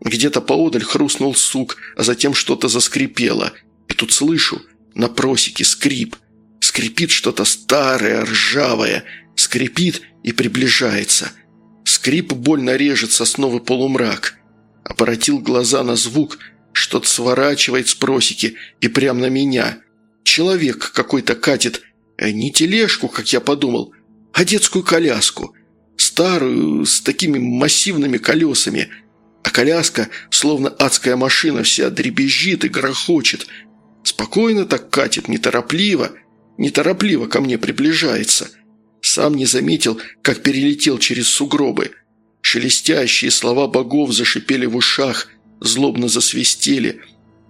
Где-то поодаль хрустнул сук, а затем что-то заскрипело. И тут слышу, на просеке скрип. Скрипит что-то старое, ржавое, скрипит и приближается – Скрип больно режет сосновый полумрак. Оборотил глаза на звук, что-то сворачивает с просеки и прямо на меня. Человек какой-то катит э, не тележку, как я подумал, а детскую коляску. Старую, с такими массивными колесами. А коляска, словно адская машина, вся дребезжит и грохочет. Спокойно так катит, неторопливо, неторопливо ко мне приближается – сам не заметил, как перелетел через сугробы. Шелестящие слова богов зашипели в ушах, злобно засвистели.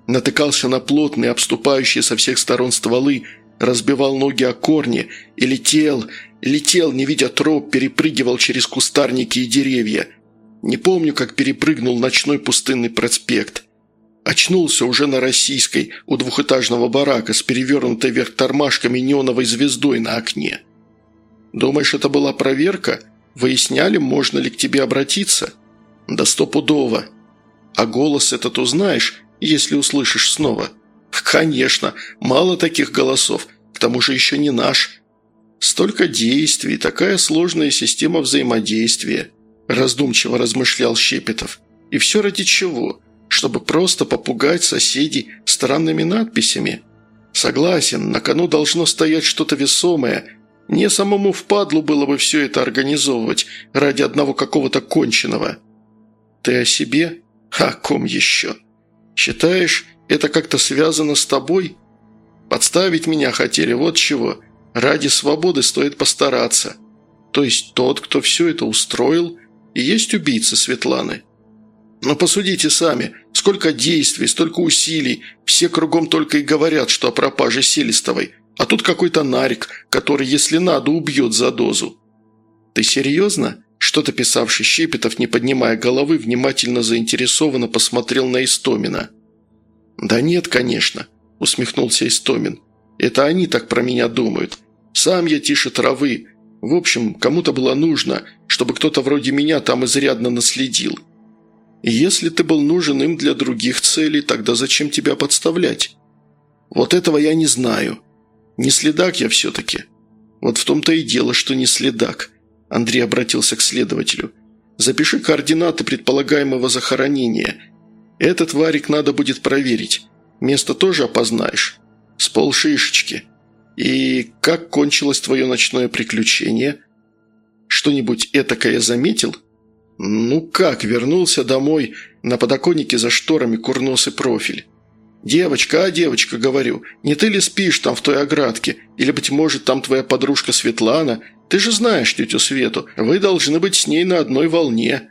Натыкался на плотные, обступающие со всех сторон стволы, разбивал ноги о корни и летел, летел, не видя троп, перепрыгивал через кустарники и деревья. Не помню, как перепрыгнул ночной пустынный проспект. Очнулся уже на Российской, у двухэтажного барака с перевернутой вверх тормашками неоновой звездой на окне. Думаешь, это была проверка? Выясняли, можно ли к тебе обратиться? Да стопудово. А голос этот узнаешь, если услышишь снова? Конечно, мало таких голосов, к тому же еще не наш. Столько действий, такая сложная система взаимодействия, раздумчиво размышлял Щепетов. И все ради чего? Чтобы просто попугать соседей странными надписями? Согласен, на кону должно стоять что-то весомое – мне самому впадлу было бы все это организовывать ради одного какого-то конченого. Ты о себе? О ком еще? Считаешь, это как-то связано с тобой? Подставить меня хотели, вот чего. Ради свободы стоит постараться. То есть тот, кто все это устроил, и есть убийца Светланы. Но посудите сами, сколько действий, столько усилий, все кругом только и говорят, что о пропаже Селистовой – а тут какой-то нарик, который, если надо, убьет за дозу». «Ты серьезно?» Что-то писавший Щепетов, не поднимая головы, внимательно заинтересованно посмотрел на Истомина. «Да нет, конечно», – усмехнулся Истомин. «Это они так про меня думают. Сам я тише травы. В общем, кому-то было нужно, чтобы кто-то вроде меня там изрядно наследил. если ты был нужен им для других целей, тогда зачем тебя подставлять? Вот этого я не знаю. Не следак я все-таки. Вот в том-то и дело, что не следак. Андрей обратился к следователю. Запиши координаты предполагаемого захоронения. Этот варик надо будет проверить. Место тоже опознаешь. С полшишечки. И как кончилось твое ночное приключение? Что-нибудь этакое заметил? Ну как, вернулся домой, на подоконнике за шторами курносый профиль. «Девочка, а девочка, говорю, не ты ли спишь там в той оградке? Или, быть может, там твоя подружка Светлана? Ты же знаешь тетю Свету, вы должны быть с ней на одной волне».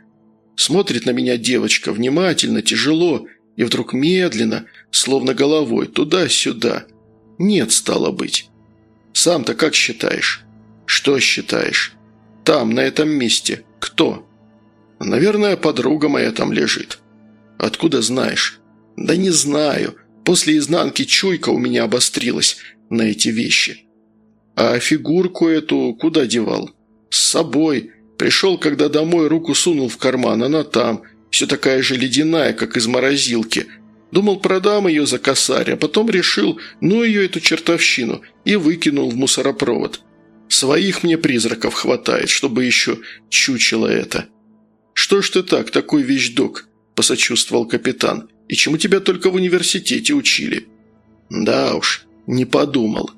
Смотрит на меня девочка внимательно, тяжело, и вдруг медленно, словно головой, туда-сюда. Нет, стало быть. Сам-то как считаешь? Что считаешь? Там, на этом месте. Кто? Наверное, подруга моя там лежит. Откуда знаешь? Да не знаю. После изнанки чуйка у меня обострилась на эти вещи. А фигурку эту куда девал? С собой. Пришел, когда домой руку сунул в карман, она там. Все такая же ледяная, как из морозилки. Думал, продам ее за косарь, а потом решил, ну ее эту чертовщину, и выкинул в мусоропровод. Своих мне призраков хватает, чтобы еще чучело это. «Что ж ты так, такой вещдок?» – посочувствовал капитан. «И чему тебя только в университете учили?» «Да уж, не подумал».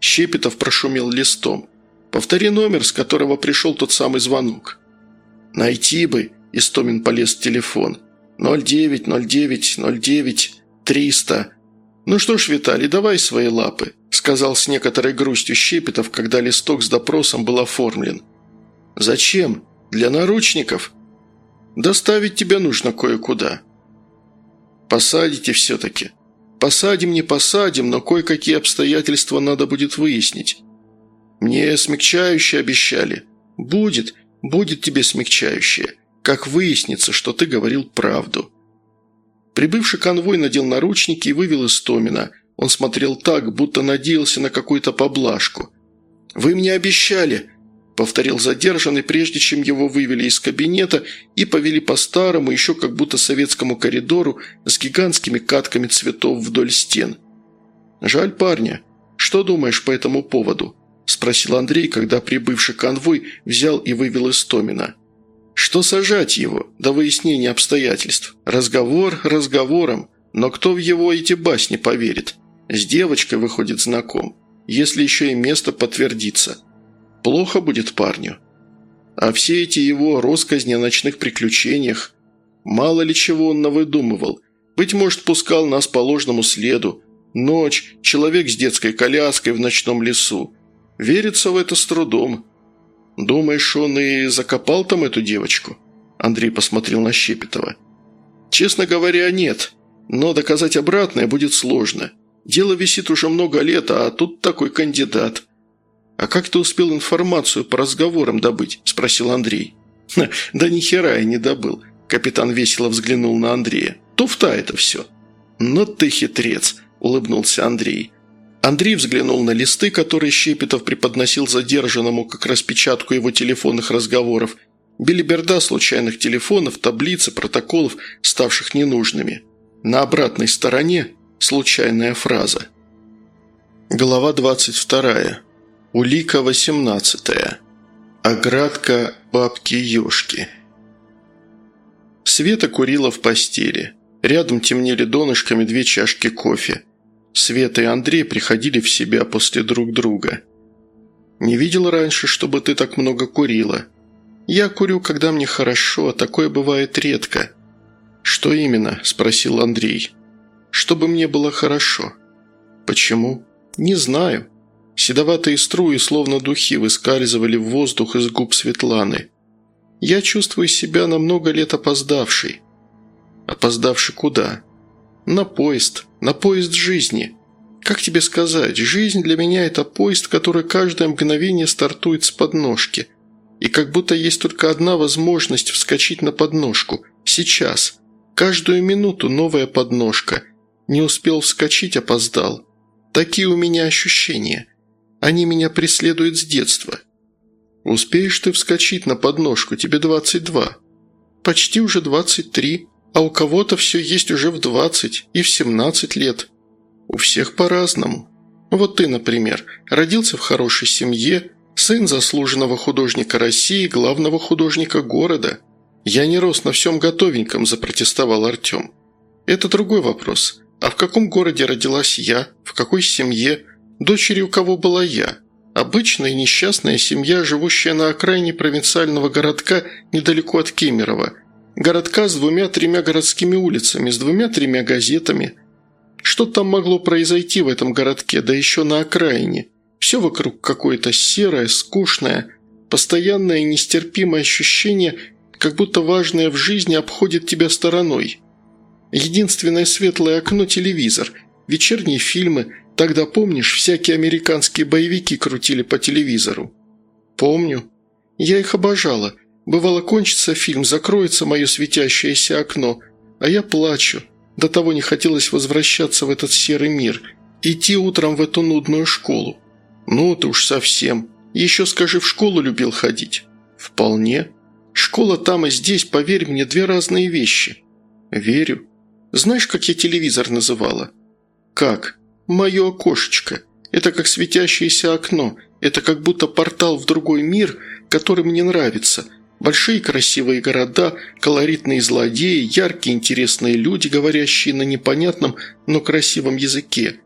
Щепетов прошумел листом. «Повтори номер, с которого пришел тот самый звонок». «Найти бы», – Истомин полез в телефон. «09, 09, 09, 300». «Ну что ж, Виталий, давай свои лапы», – сказал с некоторой грустью Щепетов, когда листок с допросом был оформлен. «Зачем? Для наручников?» «Доставить тебя нужно кое-куда». «Посадите все-таки». «Посадим, не посадим, но кое-какие обстоятельства надо будет выяснить». «Мне смягчающее обещали». «Будет, будет тебе смягчающее, как выяснится, что ты говорил правду». Прибывший конвой надел наручники и вывел из Томина. Он смотрел так, будто надеялся на какую-то поблажку. «Вы мне обещали!» – повторил задержанный, прежде чем его вывели из кабинета и повели по старому, еще как будто советскому коридору с гигантскими катками цветов вдоль стен. «Жаль парня. Что думаешь по этому поводу?» – спросил Андрей, когда прибывший конвой взял и вывел из Томина. Что сажать его до выяснения обстоятельств? Разговор разговором, но кто в его эти басни поверит? С девочкой выходит знаком, если еще и место подтвердится. Плохо будет парню. А все эти его росказни о ночных приключениях, мало ли чего он навыдумывал. Быть может, пускал нас по ложному следу. Ночь, человек с детской коляской в ночном лесу. Верится в это с трудом. «Думаешь, он и закопал там эту девочку?» Андрей посмотрел на Щепетова. «Честно говоря, нет. Но доказать обратное будет сложно. Дело висит уже много лет, а тут такой кандидат». «А как ты успел информацию по разговорам добыть?» – спросил Андрей. «Да ни хера я не добыл», – капитан весело взглянул на Андрея. «Туфта это все». «Но «Ну ты хитрец», – улыбнулся Андрей. Андрей взглянул на листы, которые Щепетов преподносил задержанному как распечатку его телефонных разговоров. Белиберда случайных телефонов, таблицы, протоколов, ставших ненужными. На обратной стороне случайная фраза. Глава 22. Улика 18. Оградка бабки-ёшки. Света курила в постели. Рядом темнели донышками две чашки кофе. Света и Андрей приходили в себя после друг друга. «Не видел раньше, чтобы ты так много курила. Я курю, когда мне хорошо, а такое бывает редко». «Что именно?» – спросил Андрей. «Чтобы мне было хорошо». «Почему?» «Не знаю». Седоватые струи, словно духи, выскальзывали в воздух из губ Светланы. «Я чувствую себя на много лет опоздавшей». «Опоздавший куда?» «На поезд. На поезд жизни. Как тебе сказать, жизнь для меня – это поезд, который каждое мгновение стартует с подножки. И как будто есть только одна возможность вскочить на подножку. Сейчас. Каждую минуту новая подножка. Не успел вскочить – опоздал. Такие у меня ощущения. Они меня преследуют с детства. Успеешь ты вскочить на подножку, тебе 22. Почти уже 23 а у кого-то все есть уже в 20 и в 17 лет. У всех по-разному. Вот ты, например, родился в хорошей семье, сын заслуженного художника России, главного художника города. Я не рос на всем готовеньком, запротестовал Артем. Это другой вопрос. А в каком городе родилась я? В какой семье? Дочерью кого была я? Обычная несчастная семья, живущая на окраине провинциального городка недалеко от Кемерово – Городка с двумя-тремя городскими улицами, с двумя-тремя газетами. Что там могло произойти в этом городке, да еще на окраине? Все вокруг какое-то серое, скучное, постоянное нестерпимое ощущение, как будто важное в жизни обходит тебя стороной. Единственное светлое окно – телевизор, вечерние фильмы, Тогда, помнишь, всякие американские боевики крутили по телевизору?» «Помню. Я их обожала. Бывало, кончится фильм, закроется мое светящееся окно, а я плачу. До того не хотелось возвращаться в этот серый мир, идти утром в эту нудную школу. Ну, ты уж совсем. Еще скажи, в школу любил ходить?» «Вполне. Школа там и здесь, поверь мне, две разные вещи». «Верю. Знаешь, как я телевизор называла?» «Как?» «Мое окошечко. Это как светящееся окно. Это как будто портал в другой мир, который мне нравится. Большие красивые города, колоритные злодеи, яркие интересные люди, говорящие на непонятном, но красивом языке.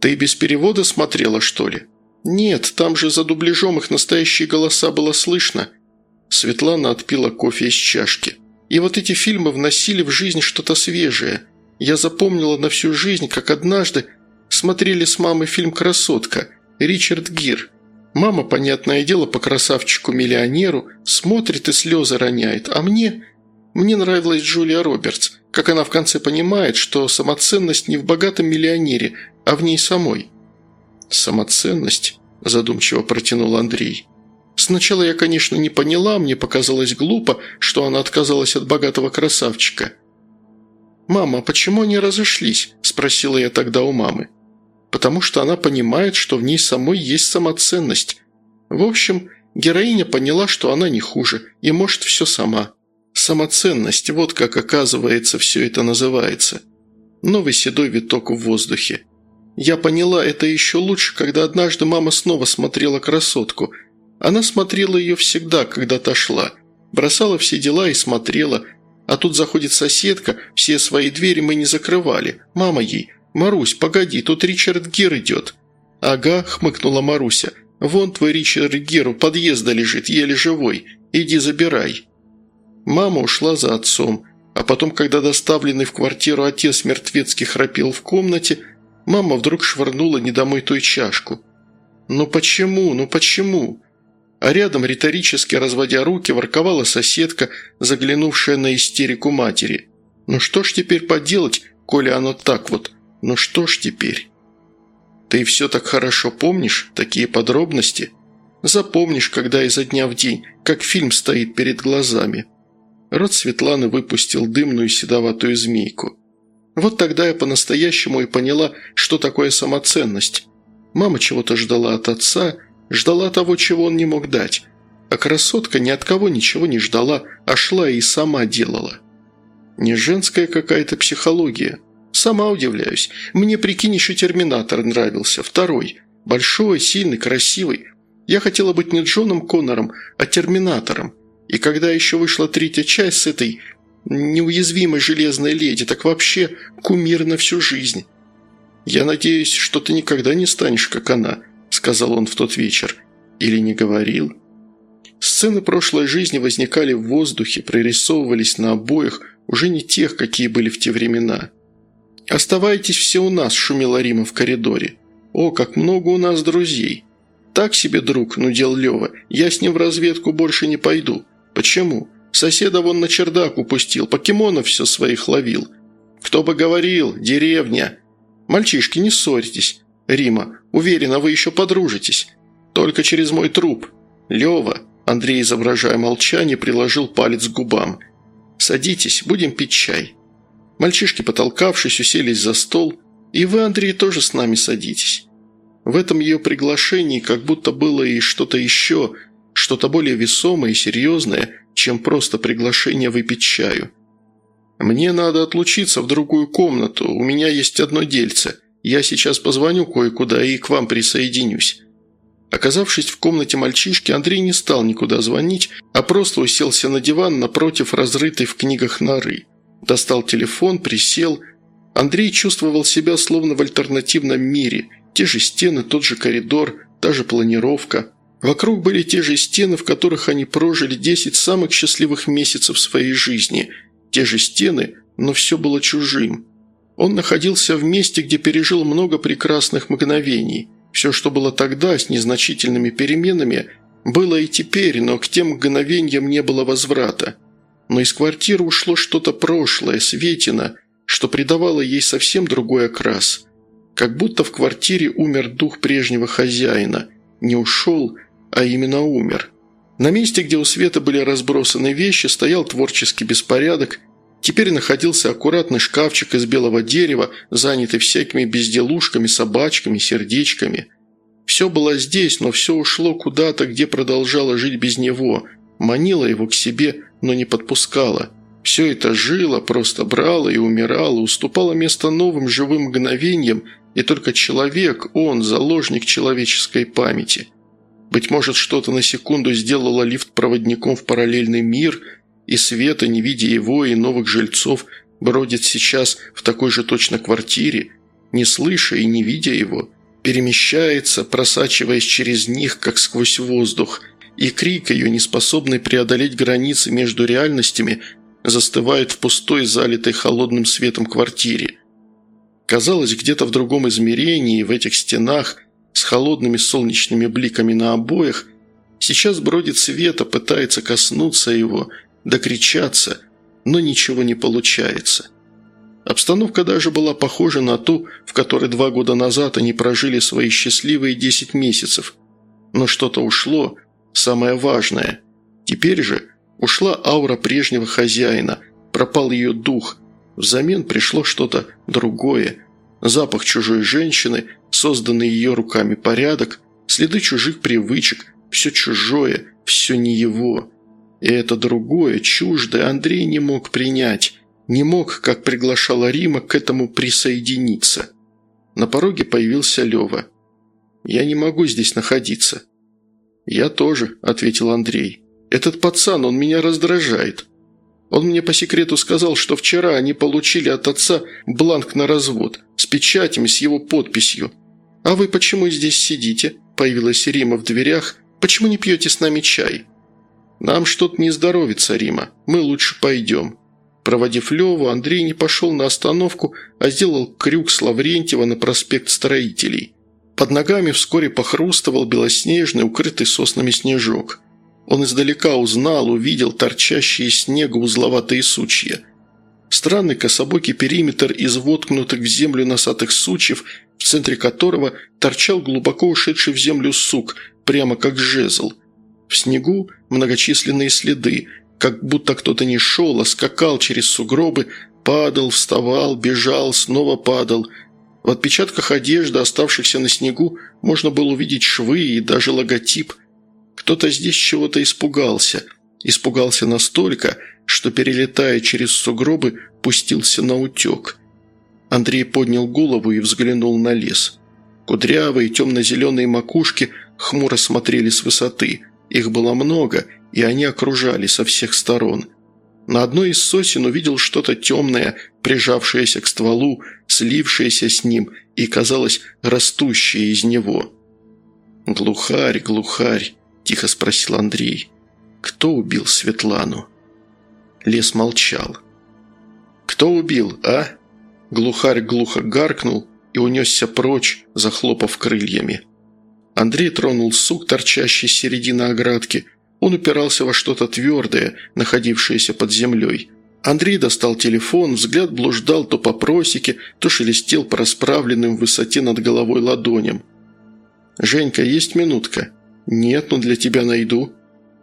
Ты без перевода смотрела, что ли?» «Нет, там же за дубляжом их настоящие голоса было слышно». Светлана отпила кофе из чашки. «И вот эти фильмы вносили в жизнь что-то свежее. Я запомнила на всю жизнь, как однажды Смотрели с мамой фильм «Красотка» Ричард Гир. Мама, понятное дело, по красавчику-миллионеру, смотрит и слезы роняет, а мне... Мне нравилась Джулия Робертс, как она в конце понимает, что самоценность не в богатом миллионере, а в ней самой. «Самоценность?» – задумчиво протянул Андрей. «Сначала я, конечно, не поняла, мне показалось глупо, что она отказалась от богатого красавчика». «Мама, а почему они разошлись?» – спросила я тогда у мамы потому что она понимает, что в ней самой есть самоценность. В общем, героиня поняла, что она не хуже и может все сама. Самоценность, вот как оказывается все это называется. Новый седой виток в воздухе. Я поняла это еще лучше, когда однажды мама снова смотрела красотку. Она смотрела ее всегда, когда та шла. Бросала все дела и смотрела. А тут заходит соседка, все свои двери мы не закрывали. Мама ей – «Марусь, погоди, тут Ричард Гир идет». «Ага», – хмыкнула Маруся. «Вон твой Ричард Гир у подъезда лежит, еле живой. Иди забирай». Мама ушла за отцом, а потом, когда доставленный в квартиру отец мертвецки храпел в комнате, мама вдруг швырнула недомой чашку. «Ну почему? Ну почему?» А рядом, риторически разводя руки, ворковала соседка, заглянувшая на истерику матери. «Ну что ж теперь поделать, коли оно так вот?» Ну что ж теперь? Ты все так хорошо помнишь, такие подробности? Запомнишь, когда изо дня в день, как фильм стоит перед глазами. Рот Светланы выпустил дымную седоватую змейку. Вот тогда я по-настоящему и поняла, что такое самоценность. Мама чего-то ждала от отца, ждала того, чего он не мог дать. А красотка ни от кого ничего не ждала, а шла и сама делала. Не женская какая-то психология. Сама удивляюсь. Мне, прикинь, еще «Терминатор» нравился. Второй. Большой, сильный, красивый. Я хотела быть не Джоном Коннором, а «Терминатором». И когда еще вышла третья часть с этой неуязвимой железной леди, так вообще кумир на всю жизнь. «Я надеюсь, что ты никогда не станешь, как она», – сказал он в тот вечер. Или не говорил. Сцены прошлой жизни возникали в воздухе, прорисовывались на обоях, уже не тех, какие были в те времена. «Оставайтесь все у нас», – шумела Рима в коридоре. «О, как много у нас друзей!» «Так себе друг», – нудел Лева. «Я с ним в разведку больше не пойду». «Почему?» «Соседа вон на чердак упустил, покемонов все своих ловил». «Кто бы говорил, деревня!» «Мальчишки, не ссорьтесь». «Рима, уверена, вы еще подружитесь. Только через мой труп». «Лева», – Андрей, изображая молчание, приложил палец к губам. «Садитесь, будем пить чай». Мальчишки, потолкавшись, уселись за стол. «И вы, Андрей, тоже с нами садитесь». В этом ее приглашении как будто было и что-то еще, что-то более весомое и серьезное, чем просто приглашение выпить чаю. «Мне надо отлучиться в другую комнату, у меня есть одно дельце. Я сейчас позвоню кое-куда и к вам присоединюсь». Оказавшись в комнате мальчишки, Андрей не стал никуда звонить, а просто уселся на диван напротив разрытой в книгах норы. Достал телефон, присел. Андрей чувствовал себя словно в альтернативном мире. Те же стены, тот же коридор, та же планировка. Вокруг были те же стены, в которых они прожили 10 самых счастливых месяцев своей жизни. Те же стены, но все было чужим. Он находился в месте, где пережил много прекрасных мгновений. Все, что было тогда, с незначительными переменами, было и теперь, но к тем мгновениям не было возврата но из квартиры ушло что-то прошлое, Светина, что придавало ей совсем другой окрас. Как будто в квартире умер дух прежнего хозяина. Не ушел, а именно умер. На месте, где у Света были разбросаны вещи, стоял творческий беспорядок. Теперь находился аккуратный шкафчик из белого дерева, занятый всякими безделушками, собачками, сердечками. Все было здесь, но все ушло куда-то, где продолжало жить без него. Манило его к себе, но не подпускало. Все это жило, просто брало и умирало, уступало место новым живым мгновениям, и только человек, он, заложник человеческой памяти. Быть может, что-то на секунду сделало лифт проводником в параллельный мир, и Света, не видя его и новых жильцов, бродит сейчас в такой же точно квартире, не слыша и не видя его, перемещается, просачиваясь через них, как сквозь воздух, и крик ее, неспособный преодолеть границы между реальностями, застывает в пустой, залитой холодным светом квартире. Казалось, где-то в другом измерении, в этих стенах, с холодными солнечными бликами на обоях, сейчас бродит света, пытается коснуться его, докричаться, но ничего не получается. Обстановка даже была похожа на ту, в которой два года назад они прожили свои счастливые десять месяцев. Но что-то ушло, самое важное. Теперь же ушла аура прежнего хозяина, пропал ее дух. Взамен пришло что-то другое, запах чужой женщины, созданный ее руками порядок, следы чужих привычек, все чужое, все не его. И это другое, чуждое Андрей не мог принять, не мог, как приглашала Рима, к этому присоединиться. На пороге появился Лева. «Я не могу здесь находиться». «Я тоже», – ответил Андрей. «Этот пацан, он меня раздражает. Он мне по секрету сказал, что вчера они получили от отца бланк на развод с печатями, с его подписью. «А вы почему здесь сидите?» – появилась Рима в дверях. «Почему не пьете с нами чай?» «Нам что-то не здоровится, Рима. Мы лучше пойдем». Проводив Леву, Андрей не пошел на остановку, а сделал крюк с Лаврентьева на проспект Строителей. Под ногами вскоре похрустывал белоснежный, укрытый соснами снежок. Он издалека узнал, увидел торчащие из снега узловатые сучья. Странный кособокий периметр из воткнутых в землю носатых сучьев, в центре которого торчал глубоко ушедший в землю сук, прямо как жезл. В снегу многочисленные следы, как будто кто-то не шел, а скакал через сугробы, падал, вставал, бежал, снова падал. В отпечатках одежды, оставшихся на снегу, можно было увидеть швы и даже логотип – кто-то здесь чего-то испугался. Испугался настолько, что, перелетая через сугробы, пустился на утек. Андрей поднял голову и взглянул на лес. Кудрявые темно-зеленые макушки хмуро смотрели с высоты. Их было много, и они окружали со всех сторон. На одной из сосен увидел что-то темное, прижавшееся к стволу, слившееся с ним и, казалось, растущее из него. «Глухарь, глухарь!» – тихо спросил Андрей. «Кто убил Светлану?» Лес молчал. «Кто убил, а?» Глухарь глухо гаркнул и унесся прочь, захлопав крыльями. Андрей тронул сук, торчащий с середины оградки. Он упирался во что-то твердое, находившееся под землей. Андрей достал телефон, взгляд блуждал то по просеке, то шелестел по расправленным в высоте над головой ладоням. «Женька, есть минутка?» «Нет, но для тебя найду.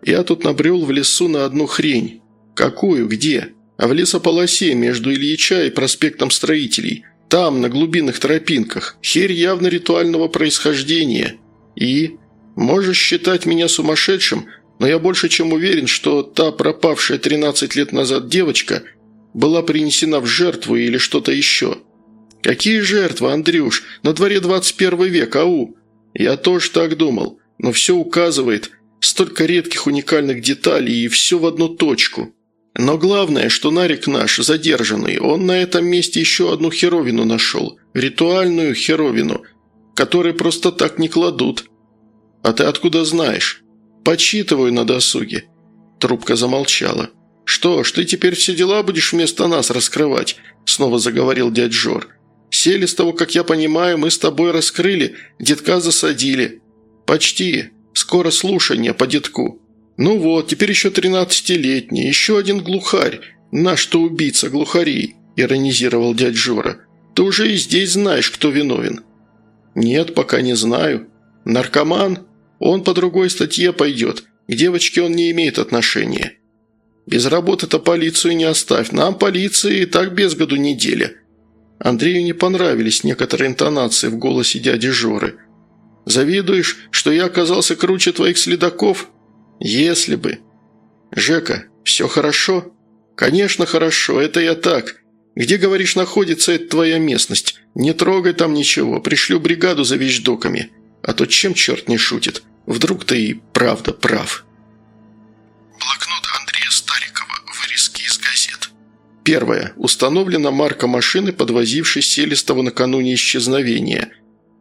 Я тут набрел в лесу на одну хрень. Какую? Где? А в лесополосе между Ильича и проспектом Строителей. Там, на глубинных тропинках. Херь явно ритуального происхождения. И? Можешь считать меня сумасшедшим, но я больше чем уверен, что та пропавшая 13 лет назад девочка была принесена в жертву или что-то еще. Какие жертвы, Андрюш? На дворе 21 век, ау? Я тоже так думал но все указывает, столько редких уникальных деталей и все в одну точку. Но главное, что Нарик наш, задержанный, он на этом месте еще одну херовину нашел, ритуальную херовину, которой просто так не кладут. А ты откуда знаешь? Почитываю на досуге. Трубка замолчала. «Что ж, ты теперь все дела будешь вместо нас раскрывать?» Снова заговорил дядь Жор. «Селистого, как я понимаю, мы с тобой раскрыли, детка засадили. «Почти. Скоро слушание по детку». «Ну вот, теперь еще тринадцатилетний, еще один глухарь. Наш-то убийца глухарей», – иронизировал дядь Жора. Ты уже и здесь знаешь, кто виновен». «Нет, пока не знаю. Наркоман? Он по другой статье пойдет. К девочке он не имеет отношения». «Без работы-то полицию не оставь. Нам полиции и так без году неделя». Андрею не понравились некоторые интонации в голосе дяди Жоры. «Завидуешь, что я оказался круче твоих следаков? Если бы». «Жека, все хорошо?» «Конечно хорошо, это я так. Где, говоришь, находится эта твоя местность? Не трогай там ничего, пришлю бригаду за вещдоками. А то чем черт не шутит? Вдруг ты и правда прав». Блокнот Андрея Старикова. Вырезки из газет. Первое. Установлена марка машины, подвозившей Селистова накануне исчезновения.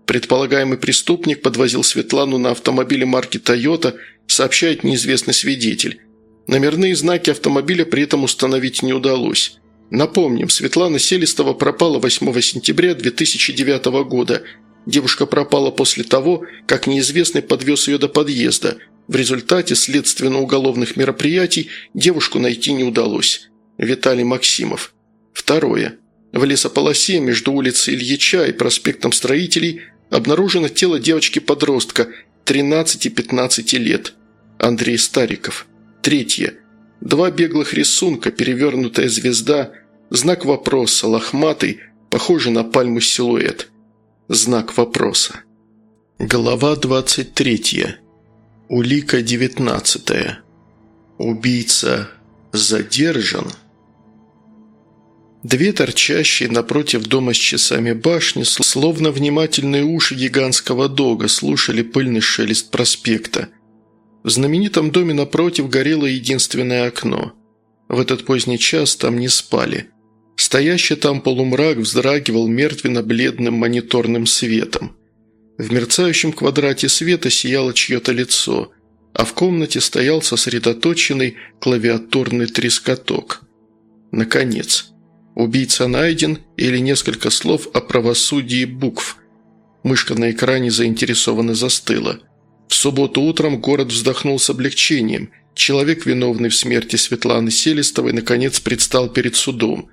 Предполагаемый преступник подвозил Светлану на автомобиле марки «Тойота», сообщает неизвестный свидетель. Номерные знаки автомобиля при этом установить не удалось. Напомним, Светлана Селистова пропала 8 сентября 2009 года. Девушка пропала после того, как неизвестный подвез ее до подъезда. В результате следственно-уголовных мероприятий девушку найти не удалось. Виталий Максимов. Второе. В лесополосе между улицей Ильича и проспектом Строителей обнаружено тело девочки-подростка 13-15 лет. Андрей Стариков. Третье. Два беглых рисунка, перевернутая звезда, знак вопроса, лохматый, похожий на пальму силуэт. Знак вопроса. Глава 23. Улика 19. Убийца задержан. Две торчащие напротив дома с часами башни, словно внимательные уши гигантского дога, слушали пыльный шелест проспекта – в знаменитом доме напротив горело единственное окно. В этот поздний час там не спали. Стоящий там полумрак вздрагивал мертвенно-бледным мониторным светом. В мерцающем квадрате света сияло чье-то лицо, а в комнате стоял сосредоточенный клавиатурный трескоток. Наконец. Убийца найден или несколько слов о правосудии букв. Мышка на экране заинтересованно застыла – в субботу утром город вздохнул с облегчением. Человек, виновный в смерти Светланы Селистовой, наконец предстал перед судом.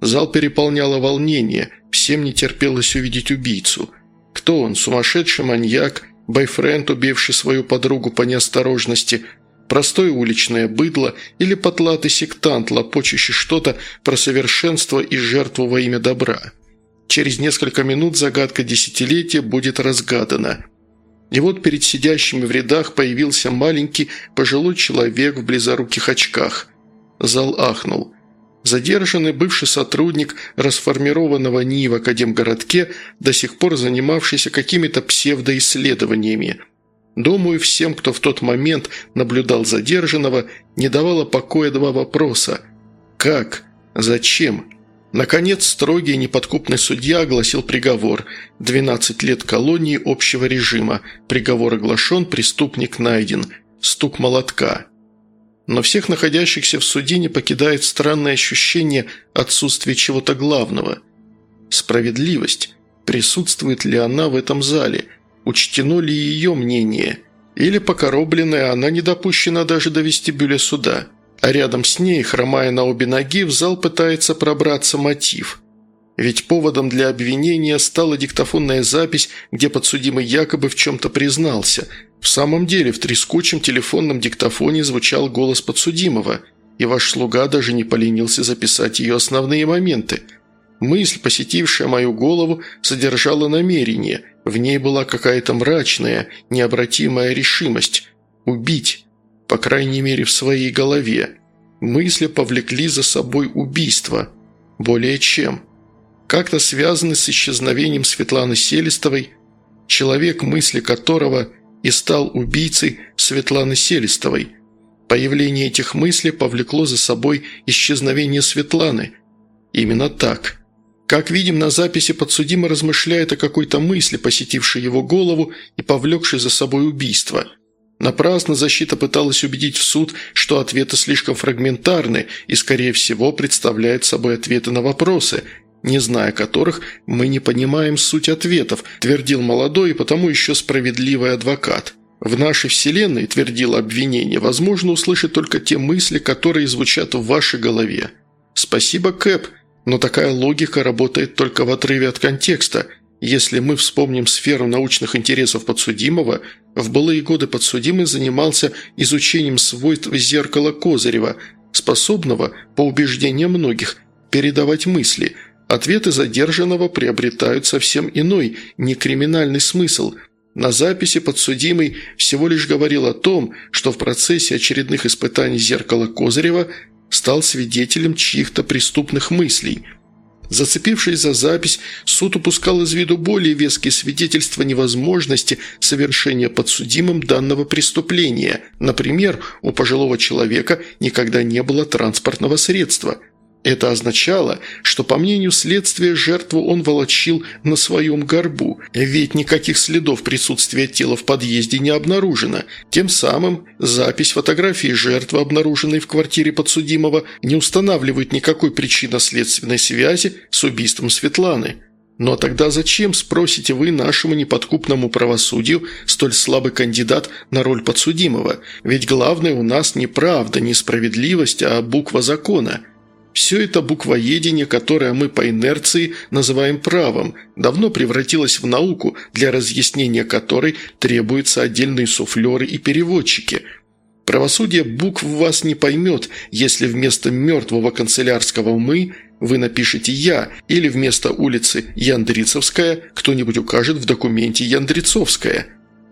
Зал переполняло волнение, всем не терпелось увидеть убийцу. Кто он, сумасшедший маньяк, бойфренд, убивший свою подругу по неосторожности, простое уличное быдло или потлатый сектант, лопочущий что-то про совершенство и жертву во имя добра. Через несколько минут загадка десятилетия будет разгадана – и вот перед сидящими в рядах появился маленький пожилой человек в близоруких очках. Зал ахнул. Задержанный бывший сотрудник расформированного НИИ в Академгородке, до сих пор занимавшийся какими-то псевдоисследованиями. Думаю, всем, кто в тот момент наблюдал задержанного, не давало покоя два вопроса. Как? Зачем? Наконец, строгий неподкупный судья огласил приговор. 12 лет колонии общего режима. Приговор оглашен, преступник найден. Стук молотка. Но всех находящихся в суде не покидает странное ощущение отсутствия чего-то главного. Справедливость. Присутствует ли она в этом зале? Учтено ли ее мнение? Или покоробленная она не допущена даже до вестибюля суда? а рядом с ней, хромая на обе ноги, в зал пытается пробраться мотив. Ведь поводом для обвинения стала диктофонная запись, где подсудимый якобы в чем-то признался. В самом деле в трескучем телефонном диктофоне звучал голос подсудимого, и ваш слуга даже не поленился записать ее основные моменты. Мысль, посетившая мою голову, содержала намерение, в ней была какая-то мрачная, необратимая решимость – убить по крайней мере в своей голове. Мысли повлекли за собой убийство. Более чем. Как-то связаны с исчезновением Светланы Селистовой, человек, мысли которого и стал убийцей Светланы Селистовой. Появление этих мыслей повлекло за собой исчезновение Светланы. Именно так. Как видим на записи, подсудимый размышляет о какой-то мысли, посетившей его голову и повлекшей за собой убийство – Напрасно защита пыталась убедить в суд, что ответы слишком фрагментарны и, скорее всего, представляют собой ответы на вопросы, не зная которых мы не понимаем суть ответов, твердил молодой и потому еще справедливый адвокат. В нашей вселенной, твердил обвинение, возможно услышать только те мысли, которые звучат в вашей голове. Спасибо, Кэп, Но такая логика работает только в отрыве от контекста. Если мы вспомним сферу научных интересов подсудимого, в былые годы подсудимый занимался изучением свойств зеркала Козырева, способного, по убеждениям многих, передавать мысли. Ответы задержанного приобретают совсем иной, не криминальный смысл – на записи подсудимый всего лишь говорил о том, что в процессе очередных испытаний зеркала Козырева стал свидетелем чьих-то преступных мыслей. Зацепившись за запись, суд упускал из виду более веские свидетельства невозможности совершения подсудимым данного преступления. Например, у пожилого человека никогда не было транспортного средства – это означало, что, по мнению следствия, жертву он волочил на своем горбу, ведь никаких следов присутствия тела в подъезде не обнаружено. Тем самым запись фотографии жертвы, обнаруженной в квартире подсудимого, не устанавливает никакой причинно-следственной связи с убийством Светланы. Но тогда зачем, спросите вы, нашему неподкупному правосудию столь слабый кандидат на роль подсудимого? Ведь главное у нас не правда, не справедливость, а буква закона – все это буквоедение, которое мы по инерции называем правом, давно превратилось в науку, для разъяснения которой требуются отдельные суфлеры и переводчики. Правосудие букв вас не поймет, если вместо мертвого канцелярского «мы» вы напишете «я» или вместо улицы Яндрицовская кто-нибудь укажет в документе Яндрицовская.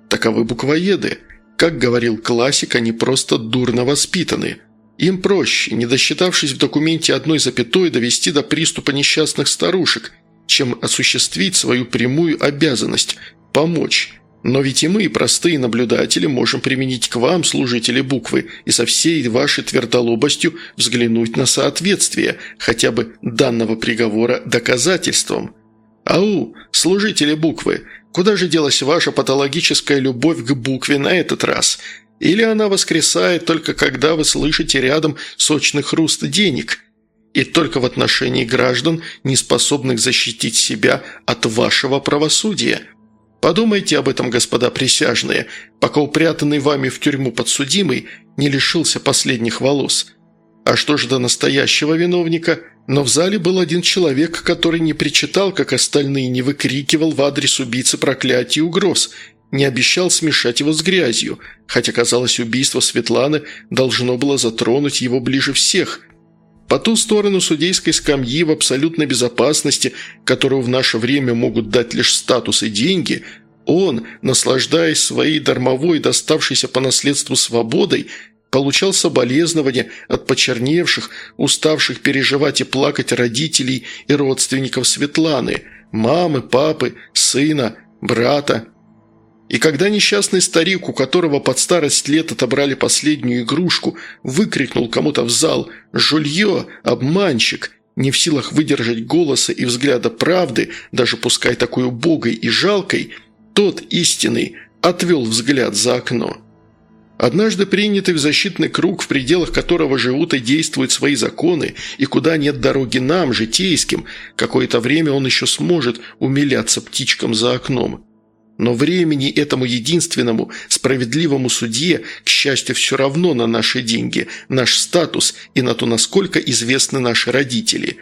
Таковы буквоеды. Как говорил классик, они просто дурно воспитаны – им проще, не досчитавшись в документе одной запятой, довести до приступа несчастных старушек, чем осуществить свою прямую обязанность – помочь. Но ведь и мы, простые наблюдатели, можем применить к вам, служители буквы, и со всей вашей твердолобостью взглянуть на соответствие хотя бы данного приговора доказательством. Ау, служители буквы, куда же делась ваша патологическая любовь к букве на этот раз – или она воскресает только когда вы слышите рядом сочный хруст денег, и только в отношении граждан, не способных защитить себя от вашего правосудия. Подумайте об этом, господа присяжные, пока упрятанный вами в тюрьму подсудимый не лишился последних волос. А что же до настоящего виновника? Но в зале был один человек, который не причитал, как остальные, не выкрикивал в адрес убийцы проклятий и угроз – не обещал смешать его с грязью, хотя, казалось, убийство Светланы должно было затронуть его ближе всех. По ту сторону судейской скамьи в абсолютной безопасности, которую в наше время могут дать лишь статус и деньги, он, наслаждаясь своей дармовой, доставшейся по наследству свободой, получал соболезнования от почерневших, уставших переживать и плакать родителей и родственников Светланы, мамы, папы, сына, брата, и когда несчастный старик, у которого под старость лет отобрали последнюю игрушку, выкрикнул кому-то в зал «Жулье! Обманщик!», не в силах выдержать голоса и взгляда правды, даже пускай такой убогой и жалкой, тот истинный отвел взгляд за окно. Однажды принятый в защитный круг, в пределах которого живут и действуют свои законы, и куда нет дороги нам, житейским, какое-то время он еще сможет умиляться птичкам за окном. Но времени этому единственному справедливому судье, к счастью, все равно на наши деньги, наш статус и на то, насколько известны наши родители.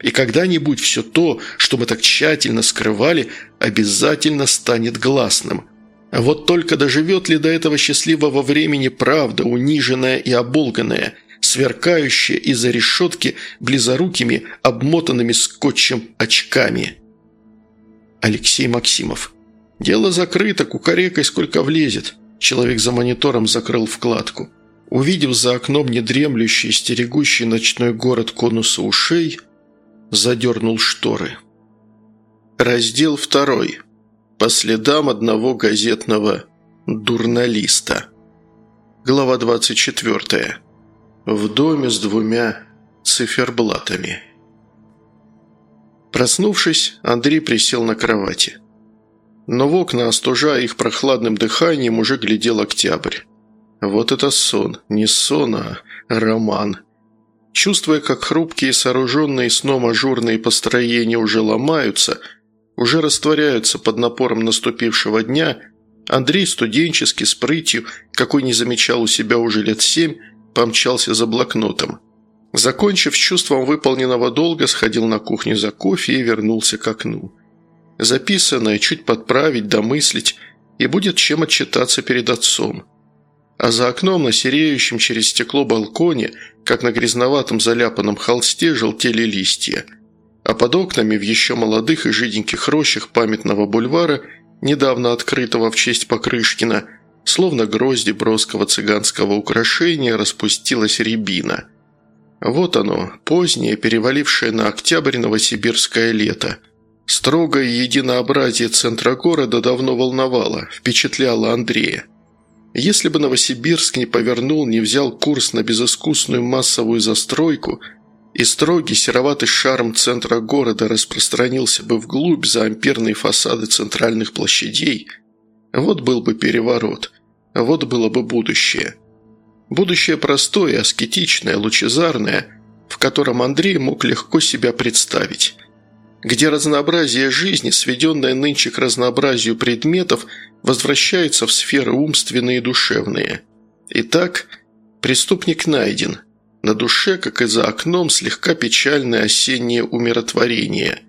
И когда-нибудь все то, что мы так тщательно скрывали, обязательно станет гласным. А вот только доживет ли до этого счастливого времени правда, униженная и оболганная, сверкающая из-за решетки близорукими, обмотанными скотчем очками? Алексей Максимов «Дело закрыто, кукарекой сколько влезет». Человек за монитором закрыл вкладку. Увидев за окном недремлющий, стерегущий ночной город конуса ушей, задернул шторы. Раздел второй. По следам одного газетного дурналиста. Глава 24. В доме с двумя циферблатами. Проснувшись, Андрей присел на кровати но в окна, остужая их прохладным дыханием, уже глядел октябрь. Вот это сон, не сон, а роман. Чувствуя, как хрупкие, сооруженные сном ажурные построения уже ломаются, уже растворяются под напором наступившего дня, Андрей студенчески, с прытью, какой не замечал у себя уже лет семь, помчался за блокнотом. Закончив с чувством выполненного долга, сходил на кухню за кофе и вернулся к окну. Записанное чуть подправить, домыслить, и будет чем отчитаться перед отцом. А за окном на сереющем через стекло балконе, как на грязноватом заляпанном холсте, желтели листья. А под окнами в еще молодых и жиденьких рощах памятного бульвара, недавно открытого в честь Покрышкина, словно грозди броского цыганского украшения, распустилась рябина. Вот оно, позднее, перевалившее на октябрь новосибирское лето – Строгое единообразие центра города давно волновало, впечатляло Андрея. Если бы Новосибирск не повернул, не взял курс на безыскусную массовую застройку, и строгий сероватый шарм центра города распространился бы вглубь за амперные фасады центральных площадей, вот был бы переворот, вот было бы будущее. Будущее простое, аскетичное, лучезарное, в котором Андрей мог легко себя представить – где разнообразие жизни, сведенное нынче к разнообразию предметов, возвращается в сферы умственные и душевные. Итак, преступник найден. На душе, как и за окном, слегка печальное осеннее умиротворение.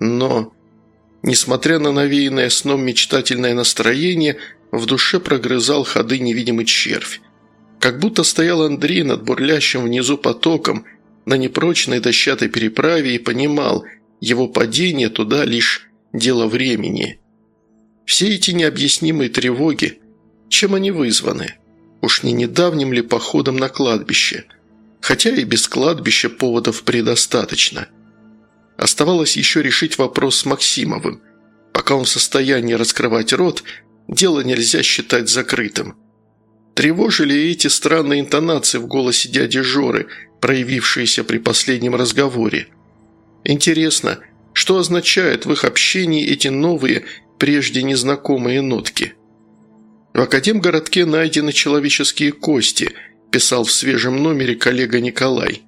Но, несмотря на навеянное сном мечтательное настроение, в душе прогрызал ходы невидимый червь. Как будто стоял Андрей над бурлящим внизу потоком, на непрочной дощатой переправе и понимал – его падение туда лишь дело времени. Все эти необъяснимые тревоги, чем они вызваны? Уж не недавним ли походом на кладбище? Хотя и без кладбища поводов предостаточно. Оставалось еще решить вопрос с Максимовым. Пока он в состоянии раскрывать рот, дело нельзя считать закрытым. Тревожили эти странные интонации в голосе дяди Жоры, проявившиеся при последнем разговоре – Интересно, что означают в их общении эти новые, прежде незнакомые нотки? В Академгородке найдены человеческие кости, писал в свежем номере коллега Николай.